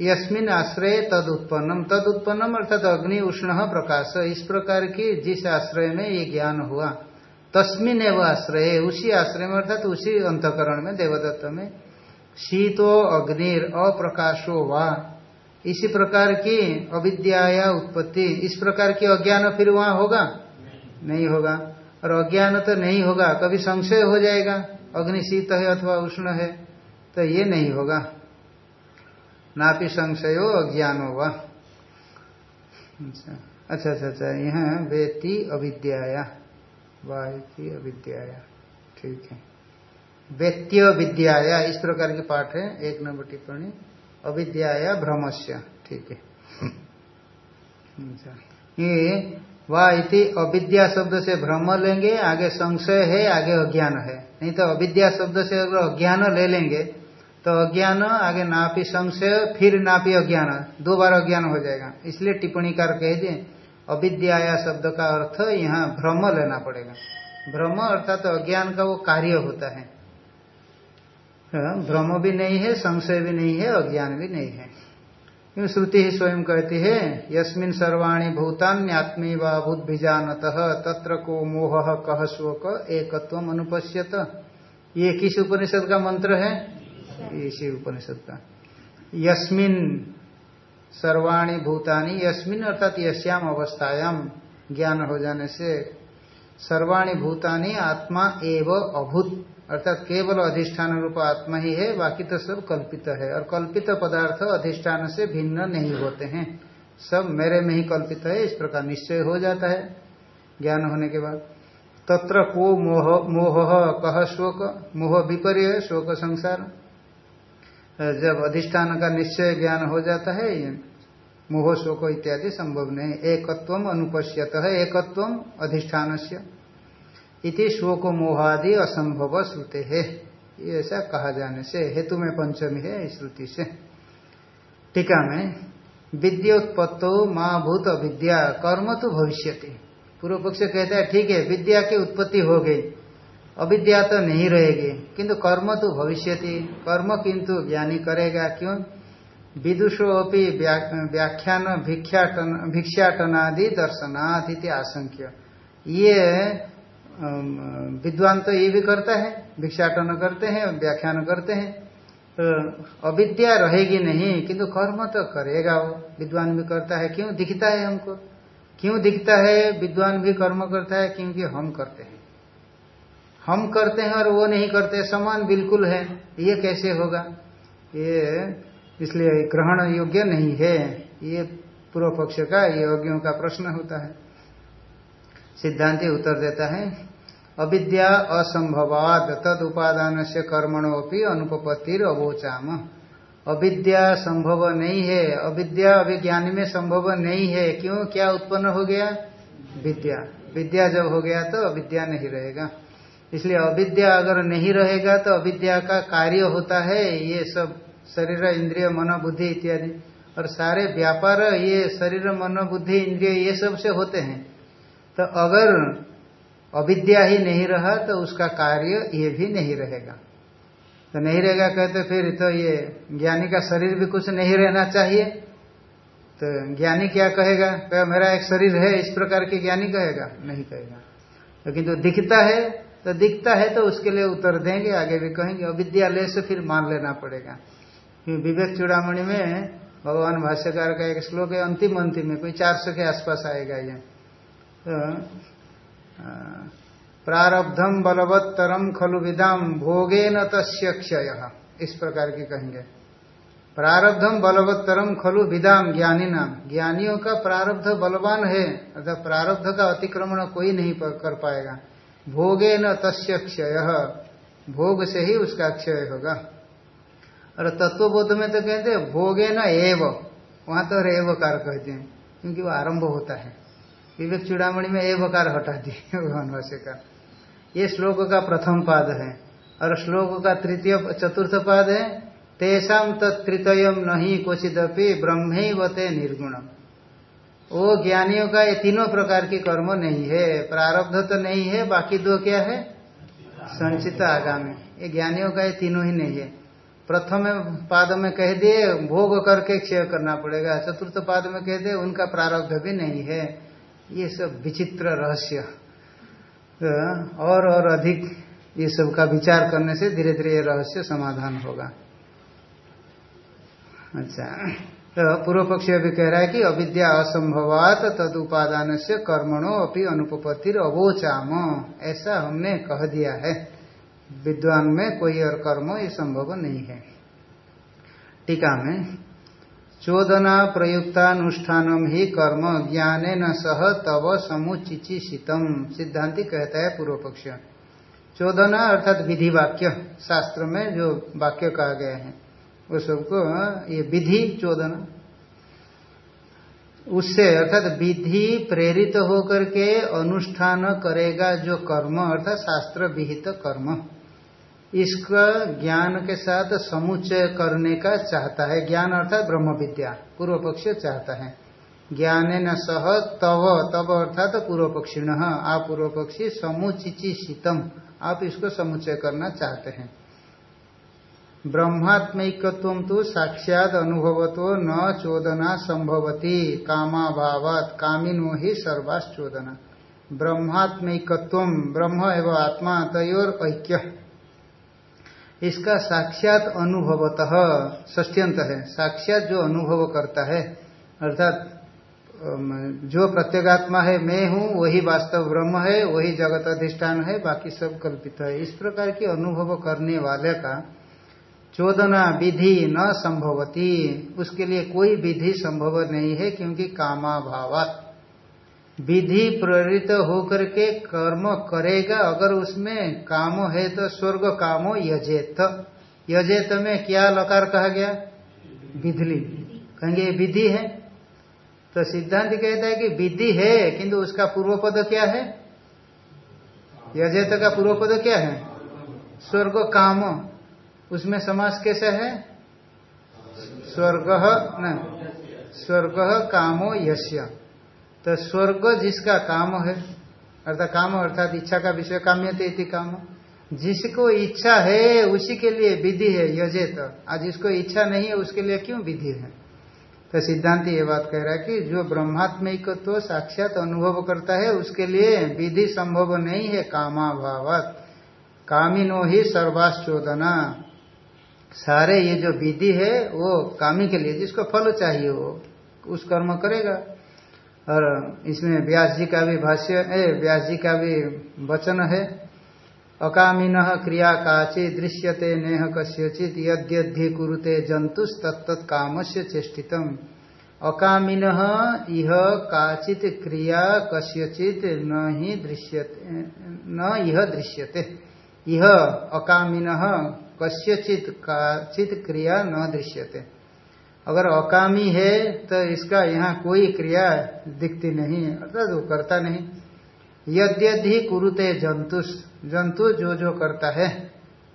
यस्मिन आश्रय तद उत्पन्नम। तद उत्पन्नम अर्थात अग्नि उष्ण प्रकाश, इस प्रकार की जिस आश्रय में ये ज्ञान हुआ, तस्मिन एवं आश्रय, उसी आश्रय में अर्थात उसी अंतकरण में, देवदत्त में, शीतो अग्निर अप्रकाशो वा। इसी प्रकार की अविद्या उत्पत्ति। इस प्रकार की अज्ञान फिर वहाँ होगा? नहीं नहीं होगा। और अज्ञान तो नहीं होगा, कभी संशय हो जाएगा। अग्नि शीत है अथवा उष्ण है तो ये नहीं होगा। ना नापि संशयो अज्ञान होगा अच्छा अच्छा अच्छा अच्छा यहाँ वेती अविद्याया। वाहती अविद्याया। ठीक है। वेत्य विद्याया इस प्रकार के पाठ है। एक नंबर टिप्पणी। अविद्याया भ्रमस्य। ठीक है। अच्छा। ये वाह इति अविद्या शब्द से भ्रम लेंगे आगे संशय है आगे अज्ञान है। नहीं तो अविद्या शब्द से अगर अज्ञान ले लेंगे तो अज्ञान आगे नापी संशय फिर नापी अज्ञान दो बार अज्ञान हो जाएगा। इसलिए टिप्पणी कार कह दिए अविद्या शब्द का अर्थ यहाँ भ्रम लेना पड़ेगा। भ्रम अर्थात तो अज्ञान का वो कार्य होता हाँ, भ्रम भी नहीं है, संशय भी नहीं है, अज्ञान भी नहीं है। क्यों श्रुति ही स्वयं कहती है, यस्मिन सर्वाणी भूतान्यात्मी व भूत बीजानत तत्र को मोह कह शोक एकत्व अनुपश्यत। ये किस उपनिषद का मंत्र है? इसी उपनिषद का। यस्मिन सर्वाणी भूतानी, यस्मिन अर्थात यश्याम अवस्थायाम ज्ञान हो जाने से, सर्वाणी भूतानी आत्मा एव अभूत। अर्थात केवल अधिष्ठान रूप आत्मा ही है, बाकी तो सब कल्पित है। और कल्पित पदार्थ अधिष्ठान से भिन्न नहीं होते हैं। सब मेरे में ही कल्पित है, इस प्रकार निश्चय हो जाता है ज्ञान होने के बाद। तत्र को मोह मोह कह शोक, मोह विपर्य, शोक संसार। जब अधिष्ठान का निश्चय ज्ञान हो जाता है मोह, शोक इत्यादि संभव नहीं। एकत्व अनुपश्यत है एकत्व अधिष्ठान से इति शोक मोहादि असंभव श्रुते। है ये ऐसा कहा जाने से हेतु में पंचमी है श्रुति से। टीका में, विद्योत्पत्तो माँ भूत अविद्या, कर्म तो भविष्य पूर्व पक्ष कहता है, ठीक है, विद्या की उत्पत्ति हो गई, अविद्या तो नहीं रहेगी, किंतु कर्म तो भविष्य कर्म किंतु ज्ञानी करेगा क्यों? विदुषो अपनी व्याख्यान, भिक्षाटन, भिक्षाटनादि दर्शनाथ इति आशंक्य। ये विद्वान तो ये भी करता है, भिक्षाटन करते हैं, व्याख्यान करते हैं। तो अविद्या रहेगी नहीं, किंतु कर्म तो करेगा वो। विद्वान भी करता है, क्यों दिखता है हमको? क्यों दिखता है? विद्वान भी कर्म करता है, क्योंकि हम करते हैं। हम करते हैं और वो नहीं करते, समान बिल्कुल है। ये कैसे होगा? ये इसलिए ग्रहण योग्य नहीं है। ये पूर्व पक्ष का योग्यों का प्रश्न होता है। सिद्धांति उत्तर देता है, अविद्या असंभवाद, तद उपादान से कर्मणोपि अनुपत्तिर अवोचाम। अविद्या संभव नहीं है, अविद्या अभिज्ञान में संभव नहीं है, क्यों? क्या उत्पन्न हो गया? विद्या। विद्या जब हो गया तो अविद्या नहीं रहेगा। इसलिए अविद्या अगर नहीं रहेगा तो अविद्या का कार्य होता है, ये सब शरीर, इंद्रिय, मन, बुद्धि इत्यादि। और सारे व्यापार, ये शरीर, मन, बुद्धि, इंद्रिय, ये सबसे होते हैं। तो अगर अविद्या ही नहीं रहा तो उसका कार्य ये भी नहीं रहेगा। तो नहीं रहेगा कहते फिर तो ये ज्ञानी का शरीर भी कुछ नहीं रहना चाहिए। तो ज्ञानी क्या कहेगा? कह, मेरा एक शरीर है, इस प्रकार के ज्ञानी कहेगा? नहीं कहेगा। लेकिन तो दिखता है तो दिखता है तो उसके लिए उत्तर देंगे, आगे भी कहेंगे, अविद्यालय से फिर मान लेना पड़ेगा। क्योंकि विवेक चूड़ामणि में भगवान भाष्यकार का एक श्लोक है अंतिम अंतिम में, कोई चार सौ के आसपास आएगा ये। तो प्रारब्धम बलवत्तरम खलु विदाम भोगे न तस्य क्षय। इस प्रकार की कहेंगे। प्रारब्धम बलवत्तरम खलु विदाम ज्ञानी नाम ज्ञानियों का प्रारब्ध बलवान है अर्थात प्रारब्ध का अतिक्रमण कोई नहीं कर पाएगा। भोगे न तस्य क्षय। भोग से ही उसका क्षय होगा। और तत्वबोध में तो कहते हैं भोगे न एव। वहाँ तो रेव कार कहते हैं, क्योंकि वो आरंभ होता है। विवेक चूड़ामणि में ए बकार हटा दिए भगवान भाष्य का। ये श्लोक का प्रथम पाद है और श्लोक का तृतीय, चतुर्थ पाद है तेषाम तत्तृतयम नहीं क्वचिदपि वते निर्गुणम। वो ज्ञानियों का ये तीनों प्रकार की कर्म नहीं है, प्रारब्ध तो नहीं है, बाकी दो क्या है? संचित आगामी। ये ज्ञानियों का ये तीनों ही नहीं है। प्रथम पाद में कह दिए, भोग करके क्षय करना पड़ेगा। चतुर्थ पाद में कह दिए, उनका प्रारब्ध भी नहीं है। ये सब विचित्र रहस्य। तो और और अधिक ये सब का विचार करने से धीरे धीरे ये रहस्य समाधान होगा। अच्छा तो पूर्व पक्षी अभी कह रहा है कि अविद्या असंभवात तद उपादान से कर्मणों अपनी अनुपत्तिर अवोचाम। ऐसा हमने कह दिया है। विद्वान में कोई और कर्म ये संभव नहीं है। टीका में चोदना प्रयुक्तानुष्ठानम ही कर्म ज्ञान न सह तव समुचिचितम सिद्धांति कहता है पूर्व पक्ष चोदना अर्थात विधि वाक्य शास्त्र में जो वाक्य कहा गया है, वो सबको, ये विधि चोदना। उससे अर्थात विधि प्रेरित होकर के अनुष्ठान करेगा जो कर्म, अर्थात शास्त्र विहित कर्म। इसका ज्ञान के साथ समुच्चय करने का चाहता है। ज्ञान अर्थात ब्रह्म विद्या पूर्व पक्ष चाहता है। ज्ञान न सह तव तव अर्थात पूर्व पक्षी न आप पूर्व पक्षी समुचिची शीतम आप इसको समुच्चय करना चाहते हैं। ब्रह्मात्मिकत्व तो साक्षात अनुभवतो न चोदना संभवती। कामाभावात, कामिनो ही सर्वाश्चोदना। ब्रह्मात्मिकत्व, ब्रह्म एवं आत्मा, तयोर ऐक्य। इसका साक्षात अनुभवतः ष्ट्यंत है। साक्षात जो अनुभव करता है, अर्थात जो प्रत्येगात्मा है, मैं हूँ, वही वास्तव ब्रह्म है, वही जगत अधिष्ठान है, बाकी सब कल्पित है। इस प्रकार की अनुभव करने वाले का चोदना विधि न संभवती। उसके लिए कोई विधि संभव नहीं है, क्योंकि कामाभावात। विधि प्रेरित होकर के कर्म करेगा। अगर उसमें काम है तो स्वर्ग कामो यजेत। यजेत में क्या लकार कहा गया? विधि। कहेंगे विधि है। तो सिद्धांत कहता है कि विधि है, किंतु उसका पूर्व पद क्या है? यजेत का पूर्व पद क्या है? स्वर्ग काम। उसमें समास कैसे है? स्वर्ग न, स्वर्ग कामो यश्य तो स्वर्ग जिसका काम है, अर्थात काम अर्थात इच्छा का विषय काम्य थे काम, जिसको इच्छा है, उसी के लिए विधि है यजे तो आज जिसको इच्छा नहीं है, उसके लिए क्यों विधि है? तो सिद्धांत ये बात कह रहा है कि जो ब्रह्मात्मिक तो साक्षात अनुभव करता है, उसके लिए विधि संभव नहीं है, कामाभावत। कामिनो ही सर्वाश्चोदना। सारे ये जो विधि है, वो कामी के लिए, जिसको फल चाहिए, वो उस कर्म करेगा। और इसमें व्यास जी का भी भाष्य है व्यास जी का भी वचन है। अकामिन क्रिया काचि दृश्यते नेह कस्यचित यद्यधि कुरुते जंतुस तत्त काम से चेष्टितम। अकामिन इह काचित क्रिया कस्यचित न ही दृश्यते, न यह दृश्यते। यह अकामिन कस्यचित काचित क्रिया न दृश्यते। अगर अकामी है तो इसका यहाँ कोई क्रिया दिखती नहीं अर्थात वो करता नहीं। यद्यधि कुरुते जंतु जंतु जो जो करता है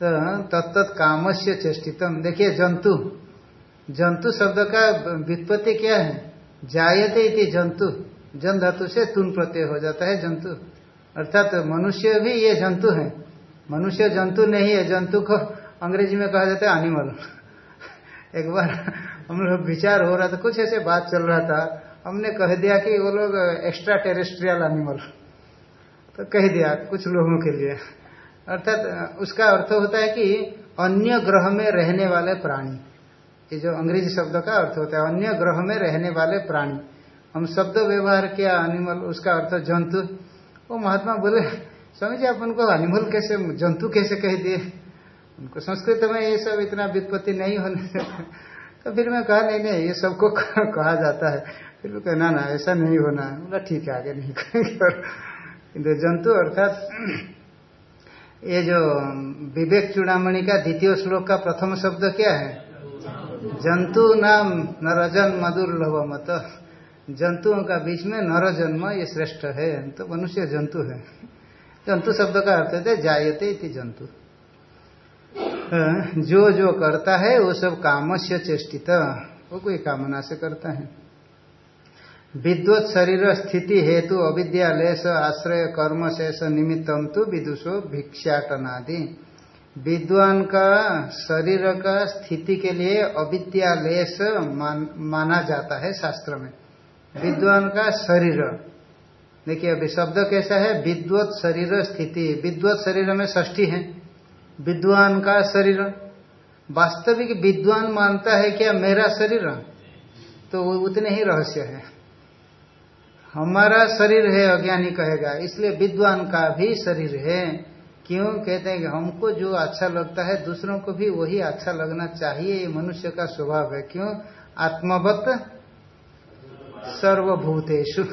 तो तत्त कामस्य चेष्टितम। देखिए, जंतु जंतु शब्द का व्युत्पत्ति क्या है? जायते इति जंतु, जन धातु से तुन प्रत्यय हो जाता है जंतु। अर्थात तो मनुष्य भी ये जंतु है। मनुष्य जंतु नहीं है, जंतु को अंग्रेज़ी में कहा जाता है एनिमल एक बार हम लोग विचार हो रहा था, कुछ ऐसे बात चल रहा था। हमने कह दिया कि वो लोग एक्स्ट्रा टेरेस्ट्रियल एनिमल तो कह दिया कुछ लोगों के लिए। अर्थात उसका अर्थ होता है कि अन्य ग्रह में रहने वाले प्राणी। ये जो अंग्रेज़ी शब्द का अर्थ होता है, अन्य ग्रह में रहने वाले प्राणी। हम शब्द व्यवहार किया एनिमल उसका अर्थ जंतु। वो महात्मा बोले, स्वामी जी, आप उनको एनिमल कैसे, जंतु कैसे कह दिए? उनको संस्कृत में ये सब इतना व्युत्पत्ति नहीं होने तो फिर मैं कहा, नहीं नहीं, ये सबको कहा जाता है। फिर वो कहना ना ऐसा नहीं होना। है बोला ठीक है, आगे नहीं करेंगे। किंतु जंतु अर्थात ये जो विवेक चूड़ामणि का द्वितीय श्लोक का प्रथम शब्द क्या है? जंतु नाम न रजन मधुर मत। जंतुओं का बीच में नर जन्म ये श्रेष्ठ है तो मनुष्य जंतु है। जंतु शब्द का अर्थ है जायते इति जंतु। जो जो करता है वो सब काम से चेष्टित। वो कोई कामना से करता है। विद्वत शरीर स्थिति हेतु अविद्यालय आश्रय कर्म शेष निमित्तम तो विदुषो भिक्षाटनादि। विद्वान का शरीर का स्थिति के लिए अविद्यालेश मान, माना जाता है शास्त्र में। विद्वान का शरीर। देखिए अभी शब्द कैसा है? विद्वत शरीर स्थिति। विद्वत शरीर में ष्ठी है। विद्वान का शरीर। वास्तविक विद्वान मानता है क्या मेरा शरीर? तो वो उतने ही रहस्य है। हमारा शरीर है, अज्ञानी कहेगा। इसलिए विद्वान का भी शरीर है। क्यों? कहते हैं कि हमको जो अच्छा लगता है, दूसरों को भी वही अच्छा लगना चाहिए। ये मनुष्य का स्वभाव है। क्यों? आत्मवत सर्वभूतेषु।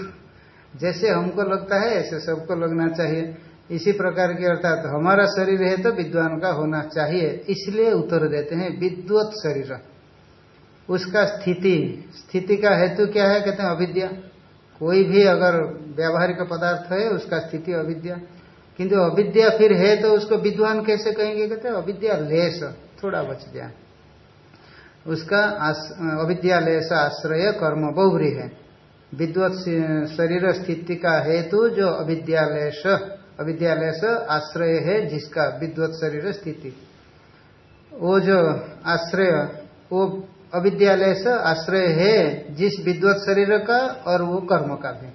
जैसे हमको लगता है, ऐसे सबको लगना चाहिए। इसी प्रकार की अर्थात हमारा शरीर है तो विद्वान का होना चाहिए, इसलिए उत्तर देते हैं, विद्वत शरीर। उसका स्थिति स्थिति का हेतु क्या है? कहते हैं अविद्या। कोई भी अगर व्यावहारिक पदार्थ है, उसका स्थिति अविद्या। किंतु अविद्या फिर है तो उसको विद्वान कैसे कहेंगे? कहते हैं अविद्या लेस, थोड़ा बच गया। उसका अविद्या लेस आश्रय कर्म बहुरी है। विद्वत शरीर स्थिति का हेतु जो अविद्यालय अविद्यालय से आश्रय है जिसका विद्वत शरीर स्थिति। वो जो आश्रय, वो अविद्यालय से आश्रय है जिस विद्वत शरीर का और वो कर्म का भी।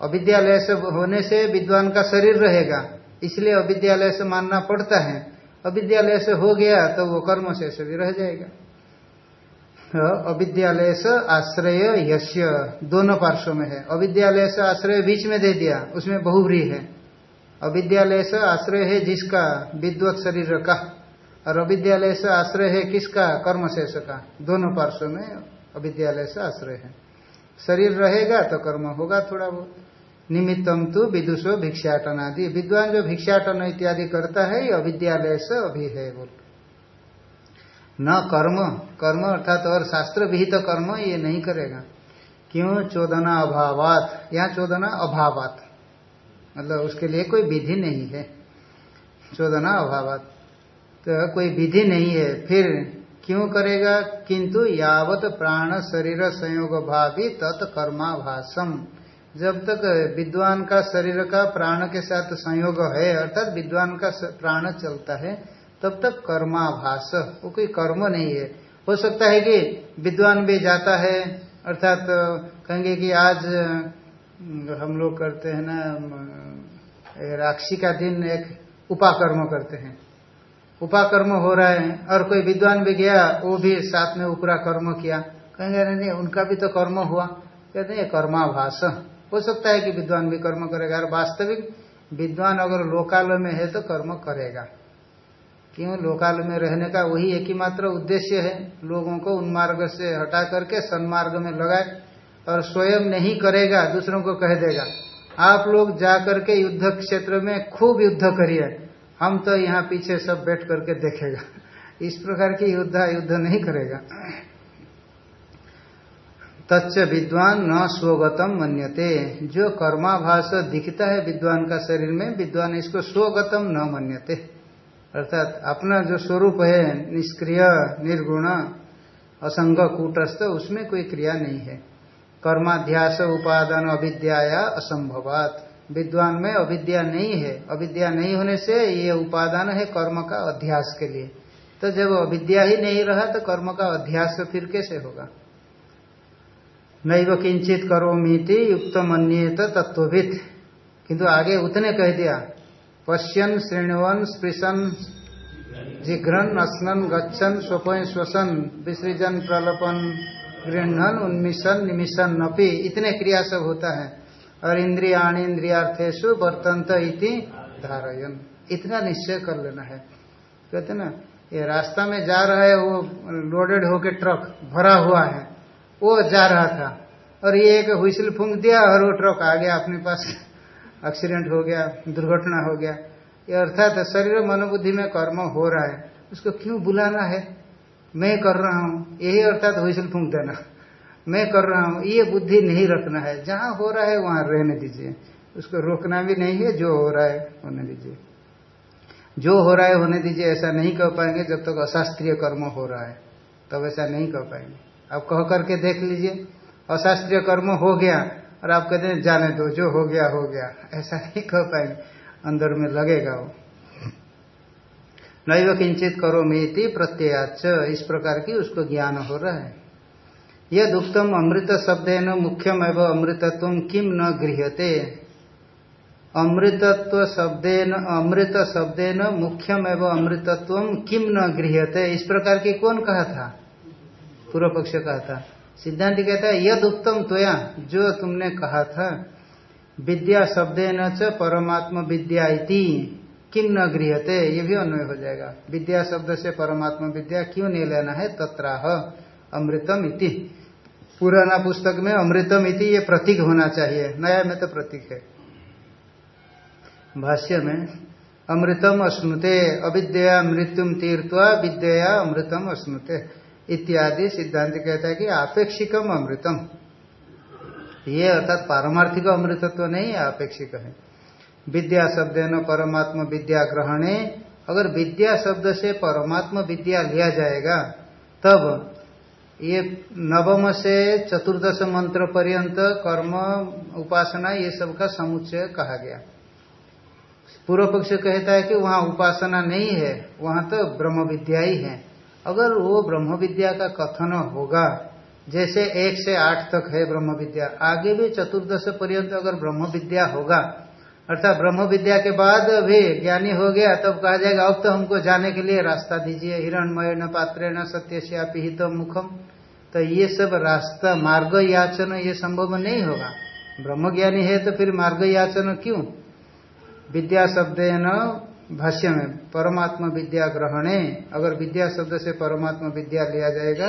अविद्यालय से होने से विद्वान का शरीर रहेगा, इसलिए अविद्यालय से मानना पड़ता है। अविद्यालय से हो गया तो वो कर्म से भी रह जाएगा। अविद्यालय से आश्रय यश्य दोनों पार्श्व में है। अविद्यालय से आश्रय बीच में दे दिया, उसमें बहुव्री है। अविद्यालय से आश्रय है जिसका विद्वत शरीर का, और अविद्यालय से आश्रय है किसका? कर्म शेष का। दोनों पार्श्व में अविद्यालय से आश्रय है। शरीर रहेगा तो कर्म होगा थोड़ा बहुत। निमित्तम तो विदुषो भिक्षाटन आदि। विद्वान जो भिक्षाटन इत्यादि करता है, ये अविद्यालय से अभी है बोल। न कर्म। कर्म अर्थात और शास्त्र विहित तो कर्म ये नहीं करेगा। क्यों? चोदना अभावात। यहाँ चोदना अभावात। मतलब उसके लिए कोई विधि नहीं है। चोदना अभाव तो कोई विधि नहीं है, फिर क्यों करेगा? किंतु यावत प्राण शरीर संयोग भावी तत्कर्माभासम। जब तक विद्वान का शरीर का प्राण के साथ संयोग है, अर्थात विद्वान का प्राण चलता है, तब तक कर्माभास। वो कोई कर्म नहीं है। हो सकता है कि विद्वान भी जाता है, अर्थात कहेंगे कि आज हम लोग करते हैं ना राक्षी का दिन एक उपाकर्म करते हैं। उपाकर्म हो रहा है, और कोई विद्वान भी गया, वो भी साथ में उपरा कर्म किया। कहेंगे नहीं, उनका भी तो कर्म हुआ। कहते हैं कर्माभास। हो सकता है कि विद्वान भी कर्म करेगा, और वास्तविक विद्वान अगर लोकाल में है तो कर्म करेगा। क्यों? लोकाल में रहने का वही एक ही मात्र उद्देश्य है, लोगों को उन्मार्ग से हटा करके सन्मार्ग में लगाए। और स्वयं नहीं करेगा, दूसरों को कह देगा। आप लोग जा करके युद्ध क्षेत्र में खूब युद्ध करिए। हम तो यहाँ पीछे सब बैठ करके देखेगा। इस प्रकार की युद्ध युद्ध नहीं करेगा। तच्च विद्वान न स्वगतम मन्यते। जो कर्माभास दिखता है विद्वान का शरीर में, विद्वान इसको स्वगतम न मन्यते। अर्थात अपना जो स्वरूप है, निष्क्रिय, निर्गुण, असंग, कूटस्थ, उसमें कोई क्रिया नहीं है। कर्माध्यास उपादान अविद्या असंभवात। विद्वान में अविद्या नहीं है। अविद्या नहीं होने से ये उपादान है कर्म का अध्यास के लिए। तो जब अविद्या ही नहीं रहा तो कर्म का अध्यास फिर कैसे होगा? नैव किंचित करो मीति युक्त मन्येत तत्वित किंतु आगे उतने कह दिया, पश्यन, श्रृणवन, स्पृशन, जिघ्रन, अस्नन, गच्छन स्वपय श्वसन विसृजन, प्रलपन। गृहण उन्मिशन निमिशन नपी इतने क्रिया सब होता है। और इंद्रियाण इंद्रियार्थेशु वर्तंत इति धारयन। इतना निश्चय कर लेना है। कहते ना, ये रास्ता में जा रहा है वो लोडेड होके ट्रक भरा हुआ है। वो जा रहा था। और ये एक हुइसल फूंक दिया और वो ट्रक आ गया अपने पास। एक्सीडेंट हो गया, दुर्घटना हो गया। ये अर्थात शरीर मनोबुद्धि में कर्म हो रहा है। उसको क्यों बुलाना है? मैं कर रहा हूँ, यही अर्थात हुईसल फूंक देना। मैं कर रहा हूँ, ये बुद्धि नहीं रखना है। जहाँ हो रहा है, वहाँ रहने दीजिए। उसको रोकना भी नहीं है, जो हो रहा है, होने दीजिए। जो हो रहा है, होने दीजिए। ऐसा नहीं कह पाएँगे जब तक तो अशास्त्रीय कर्म हो रहा है। तब तो ऐसा नहीं कह पाएँगे। आप कह करके देख लीजिए, अशास्त्रीय कर्म हो गया और आप कहते हैं, जाने दो, जो हो गया हो गया। ऐसा नहीं कह पाएँगे। अंदर में लगेगा वो। नैव किंचित करो मेति प्रत्ययाच इस प्रकार की उसको ज्ञान हो रहा है। यद उत्तम अमृत शब्द न मुख्यम एवं अमृतत्व किम न गृहते अमृतत्व शब्देन, अमृत शब्देन मुख्यम एवं अमृतत्व किम न गृहते इस प्रकार की कौन कहा था? पूर्व पक्ष कहा था। सिद्धांत कहता है यद उत्तम त्वया, जो तुमने कहा था, विद्या शब्देन च परमात्म विद्या किम न गृहते ये भी अन्वय हो जाएगा। विद्या शब्द से परमात्मा विद्या क्यों नहीं लेना है? तत्राह। अमृतम इति। पुराना पुस्तक में अमृतम इति ये प्रतीक होना चाहिए। नया में तो प्रतीक है। भाष्य में, अमृतम अश्नुते, अविद्या मृत्युम तीर्थवा विद्या अमृतम अश्नुते। इत्यादि सिद्धांत कहता है कि आपेक्षिकम अमृतम। ये अर्थात पारमार्थिक अमृतत्व नहीं, आपेक्षिक है। विद्या शब्द न, परमात्म विद्या ग्रहणे। अगर विद्या शब्द से परमात्म विद्या लिया जाएगा, तब ये नवम से चतुर्दश मंत्र पर्यंत कर्म, उपासना, ये सब का समुच्चय कहा गया। पूर्व पक्ष कहता है कि वहाँ उपासना नहीं है, वहाँ तो ब्रह्म विद्या ही है। अगर वो ब्रह्म विद्या का कथन होगा, जैसे एक से आठ तक है ब्रह्म विद्या, आगे भी चतुर्दश पर्यंत अगर ब्रह्म विद्या होगा अर्थात ब्रह्म विद्या के बाद भी ज्ञानी हो गया, तब कहा जाएगा, अब तो हमको जाने के लिए रास्ता दीजिए। हिरणमय न पात्र न सत्य से तो मुखम। तो ये सब रास्ता मार्ग याचन ये संभव नहीं होगा। ब्रह्म ज्ञानी है तो फिर मार्ग याचन क्यों? विद्या शब्द न भाष्य में परमात्मा विद्या ग्रहणे। अगर विद्या शब्द से परमात्मा विद्या लिया जाएगा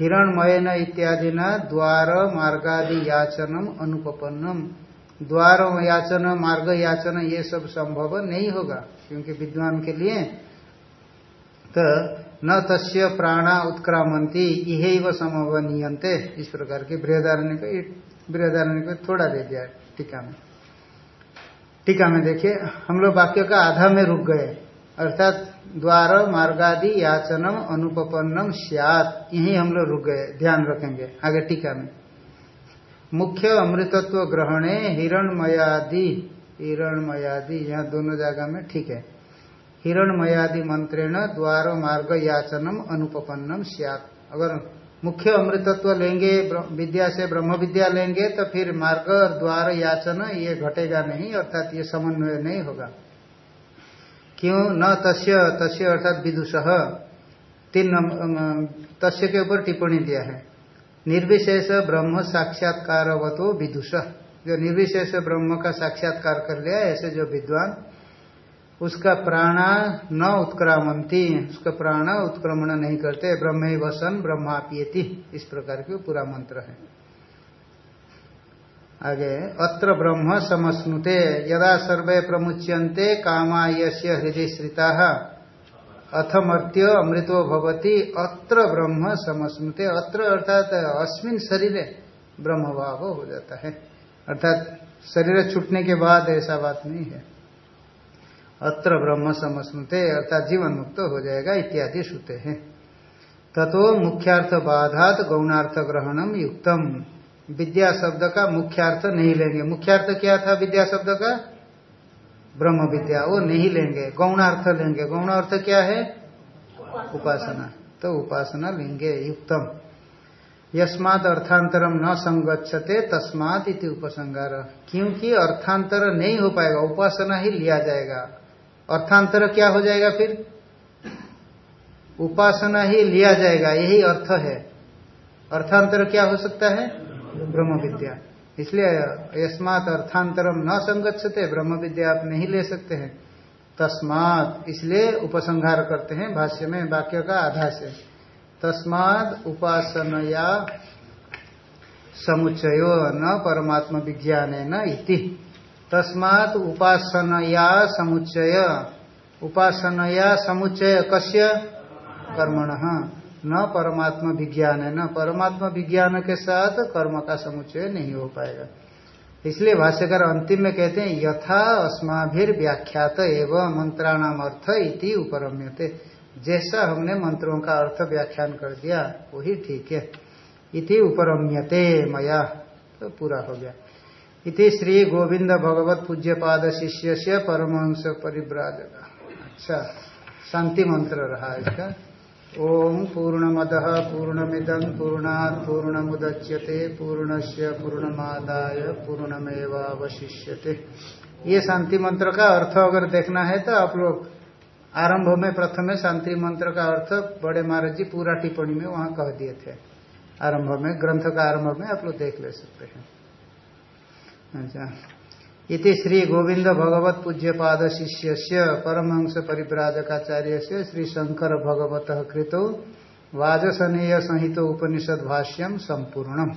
हिरणमय न इत्यादि न द्वार मार्गादि याचनम अनुपन्नम द्वार याचन, मार्ग याचन, ये सब संभव नहीं होगा, क्योंकि विद्वान के लिए तो न तस्य प्राणा उत्क्रामंती यही व समवनीयंते इस प्रकार के बृहदारण्य को बृहदारण्य को थोड़ा दे दिया टीका में। टीका में देखिए, हम लोग वाक्य का आधा में रुक गए। अर्थात द्वार, मार्गादि, याचनम अनुपन्नम सियात यही हम लोग रुक गए, ध्यान रखेंगे, आगे टीका में। मुख्य अमृतत्व ग्रहणे हिरणमयादि। हिरणमयादि, यहाँ दोनों जगह में ठीक है। हिरणमयादि मंत्रेण द्वार मार्ग याचनम अनुपन्नम सियात। अगर मुख्य अमृतत्व लेंगे विद्या से ब्रह्म विद्या लेंगे तो फिर मार्ग और द्वार याचन ये घटेगा नहीं, अर्थात ये समन्वय नहीं होगा। क्यों? न तस्य तस्य अर्थात विदुष। तीन तस्य के ऊपर टिप्पणी दिया है। निर्विशेष ब्रह्म साक्षात्कार वो विदुष। जो निर्विशेष ब्रह्म का साक्षात्कार कर लिया ऐसे जो विद्वान, उसका प्राणा न उत्क्रामंती, उसका प्राण उत्क्रमण नहीं करते ब्रह्म वसन ब्रह्मापियति। इस प्रकार के पूरा मंत्र है। आगे, अत्र ब्रह्म समस्नुते, यदा सर्वे प्रमुच्यन्ते कामा यस्य हृदय श्रिता। अथमर्त्य अमृतो भवती, अत्र ब्रह्म समस्मृत। अत्र अर्थात अस्मिन शरीर ब्रह्म भाव हो जाता है। अर्थात शरीर छूटने के बाद ऐसा बात नहीं है। अत्र ब्रह्म समस्मृते, अर्थात जीवन मुक्त हो जाएगा, इत्यादि श्रुते हैं। ततो मुख्यार्थ बाधात गौणार्थ ग्रहणम युक्तम। विद्या शब्द का मुख्यार्थ नहीं लेंगे। मुख्यार्थ क्या था विद्या शब्द का? ब्रह्म विद्या, वो नहीं लेंगे। गौणार्थ लेंगे। गौण अर्थ क्या है? उपासना। तो उपासना लेंगे, युक्तम। यस्मात अर्थांतरम न संगच्छते, तस्मात इति उपसंगार क्योंकि अर्थांतर नहीं हो पाएगा, उपासना ही लिया जाएगा। अर्थांतर क्या हो जाएगा फिर? उपासना ही लिया जाएगा, यही अर्थ है। अर्थांतर क्या हो सकता है? ब्रह्म विद्या। इसलिए यस्मात अर्थांतरम न संगच्छते ब्रह्म विद्या आप नहीं ले सकते हैं। तस्मात, इसलिए उपसंहार करते हैं भाष्य में, वाक्य का आधा से तस्मात उपासनया समुच्चयो न परमात्म विज्ञान न इति। तस्मात उपासनया समुच्चय। उपासनया समुच्चय कस्य? कर्मण। न परमात्मा विज्ञान है, न परमात्मा विज्ञान के साथ कर्म का समुच्चय नहीं हो पाएगा। इसलिए भाष्यकर अंतिम में कहते हैं, यथा अस्माभिर व्याख्यात एवं मंत्राणाम अर्थ इति उपरम्यते। जैसा हमने मंत्रों का अर्थ व्याख्यान कर दिया, वही ठीक है। इति उपरम्यते मया। तो पूरा हो गया। इति श्री गोविंद भगवत पूज्य पाद शिष्य से परमहंस परिव्राजक। अच्छा शांति मंत्र रहा इसका। ओम पूर्णमद पूर्णमिदम पूर्णात् पूर्णमुदच्यते, पूर्णस्य पूर्णमादाय पूर्णमेवावशिष्यते। ये शांति मंत्र का अर्थ अगर देखना है तो आप लोग आरंभ में प्रथम शांति मंत्र का अर्थ बड़े महाराज जी पूरा टिप्पणी में वहाँ कह दिए थे। आरंभ में, ग्रंथ का आरंभ में आप लोग देख ले सकते हैं। अच्छा। इति श्री गोविंद भगवत पूज्य पाद शिष्य से परमहंस परिव्राजकाचार्य से श्री शंकर भगवत कृत वाजसनेय संहित उपनिषद भाष्यम संपूर्णम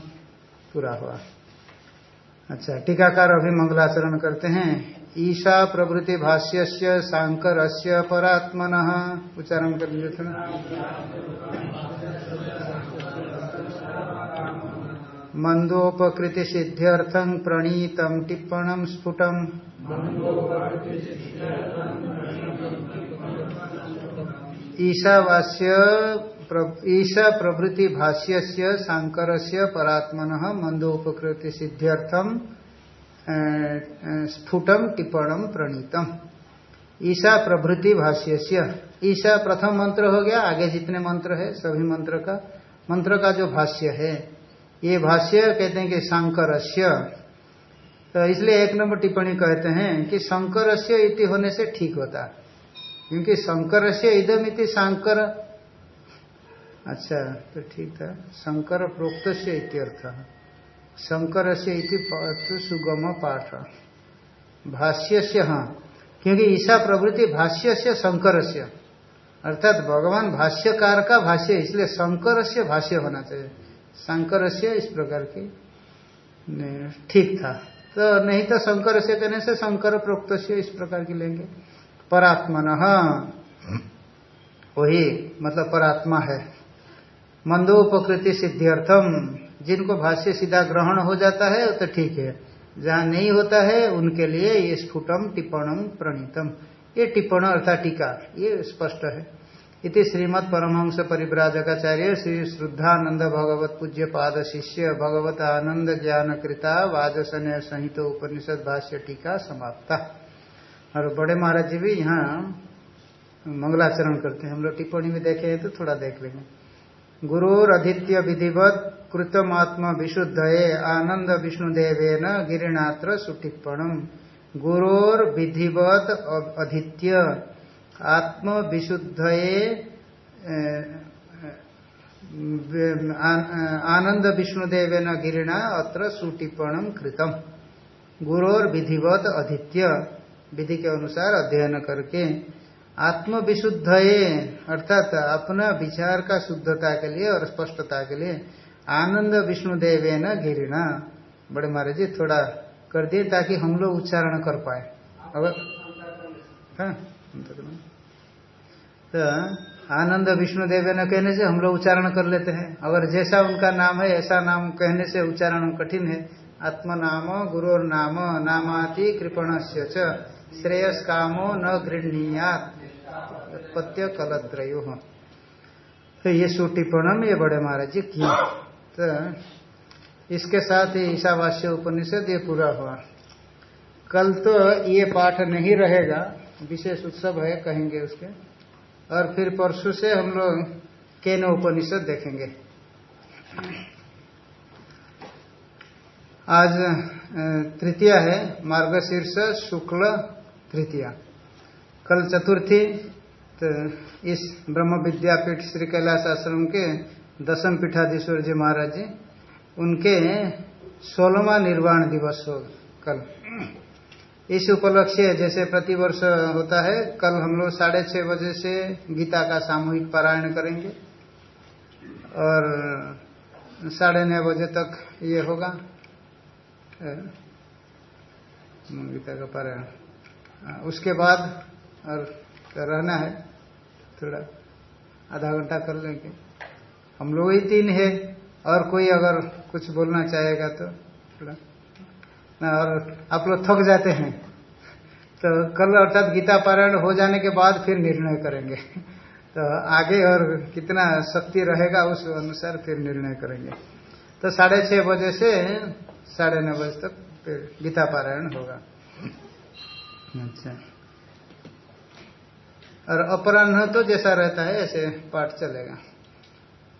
पूरा हुआ अच्छा टीकाकार अभी मंगलाचरण करते हैं। ईशा प्रभृति भाष्य से शांकर से परात्मन। उच्चारण कर मंदोपकृति सिद्ध्यर्थं प्रणीतम टिप्पणम स्फुटम ईशा प्रभृति भाष्य से शांकर परात्मन मंदोपकृति सिद्ध्यर्थम स्फुटम टिप्पणम प्रणीतम। ईशा प्रभृति भाष्य से ईशा प्रथम मंत्र हो गया, आगे जितने मंत्र है, सभी मंत्र का मंत्र का जो भाष्य है ये भाष्य कहते हैं कि शंकरस्य। तो इसलिए एक नंबर टिप्पणी कहते हैं कि शंकरस्य इति होने से ठीक होता क्योंकि शंकरस्य इदम इति शंकर। अच्छा तो ठीक था। शंकर प्रोक्त से इत्यर्थ शंकर से सुगम पाठ। भाष्य से हाँ। क्योंकि ईशा प्रवृत्ति भाष्य से शंकर से अर्थात भगवान भाष्यकार का भाष्य, इसलिए शंकर से भाष्य होना चाहिए। शंकर इस प्रकार की ठीक था। तो नहीं तो शंकर से कहने से शंकर प्रोक्त से इस प्रकार की लेंगे। परात्मन, वही मतलब परात्मा है। मंदोपकृति सिद्ध्यर्थम, जिनको भाष्य सीधा ग्रहण हो जाता है तो ठीक है। जहाँ नहीं होता है, उनके लिए ये स्फुटम टिप्पणम प्रणीतम। ये टिप्पण अर्थात टीका, ये स्पष्ट है। इति श्रीमद परमहंस परिव्राजकाचार्य श्री श्रद्धानंद भगवत पूज्य पाद शिष्य भगवत आनंद ज्ञान कृता वाजसन संहित उपनिषद भाष्य टीका समाप्ता। और बड़े महाराज जी भी यहाँ मंगलाचरण करते हैं। हम लोग टिप्पणी में देखे हैं तो थोड़ा देख लेंगे गुरुर अधित्य विधिवत कृतमात्म विशुद्ध आनंद विष्णुदेवेन गिरिनात्र सुटिप्पणम। गुरोर विधिवत अधित्य। आत्म विशुद्ध आनंद विष्णुदेव न गिरिणा अत्र सुटिप्पणम कृतम। गुरोर विधिवत अधित्य विधि के अनुसार अध्ययन करके। आत्म विशुद्ध अर्थात अपना विचार का शुद्धता के लिए और स्पष्टता के लिए आनंद विष्णुदेव न गिरिणा बड़े महाराज जी, थोड़ा कर दिए ताकि हम लोग उच्चारण कर पाए। अगर हाँ? तो आनंद विष्णुदेव न कहने से हम लोग उच्चारण कर लेते हैं। अगर जैसा उनका नाम है, ऐसा नाम कहने से उच्चारण कठिन है। आत्म नाम गुरु नाम, नामाति कृपण से श्रेयस कामो न गृहणीयात। पत्य कलत्रयो। तो ये सुटिपणम ये बड़े महाराज जी की। तो इसके साथ ही ईशावास्य उपनिषद ये पूरा हुआ। कल तो ये पाठ नहीं रहेगा। विशेष उत्सव है, कहेंगे उसके। और फिर परसों से हम लोग केन उपनिषद देखेंगे। आज तृतीया है, मार्गशीर्ष शुक्ल तृतीया। कल चतुर्थी तो इस ब्रह्म विद्यापीठ श्री कैलाश आश्रम के दसम पीठाधीश्वर जी महाराज जी, उनके सोलहवा निर्वाण दिवस हो कल। इस उपलक्ष्य जैसे प्रतिवर्ष होता है, कल हम लोग साढ़े छह बजे से गीता का सामूहिक पारायण करेंगे और साढ़े नौ बजे तक ये होगा। गीता का पारायण। उसके बाद और रहना है, थोड़ा आधा घंटा कर लेंगे। हम लोग ही तीन है और कोई अगर कुछ बोलना चाहेगा तो और आप लोग थक जाते हैं। तो कल अर्थात गीता पारायण हो जाने के बाद फिर निर्णय करेंगे। तो आगे और कितना शक्ति रहेगा उस अनुसार फिर निर्णय करेंगे। तो साढ़े छह बजे से साढ़े नौ बजे तक फिर गीता पारायण होगा। अच्छा। और अपराह्न तो जैसा रहता है, ऐसे पाठ चलेगा।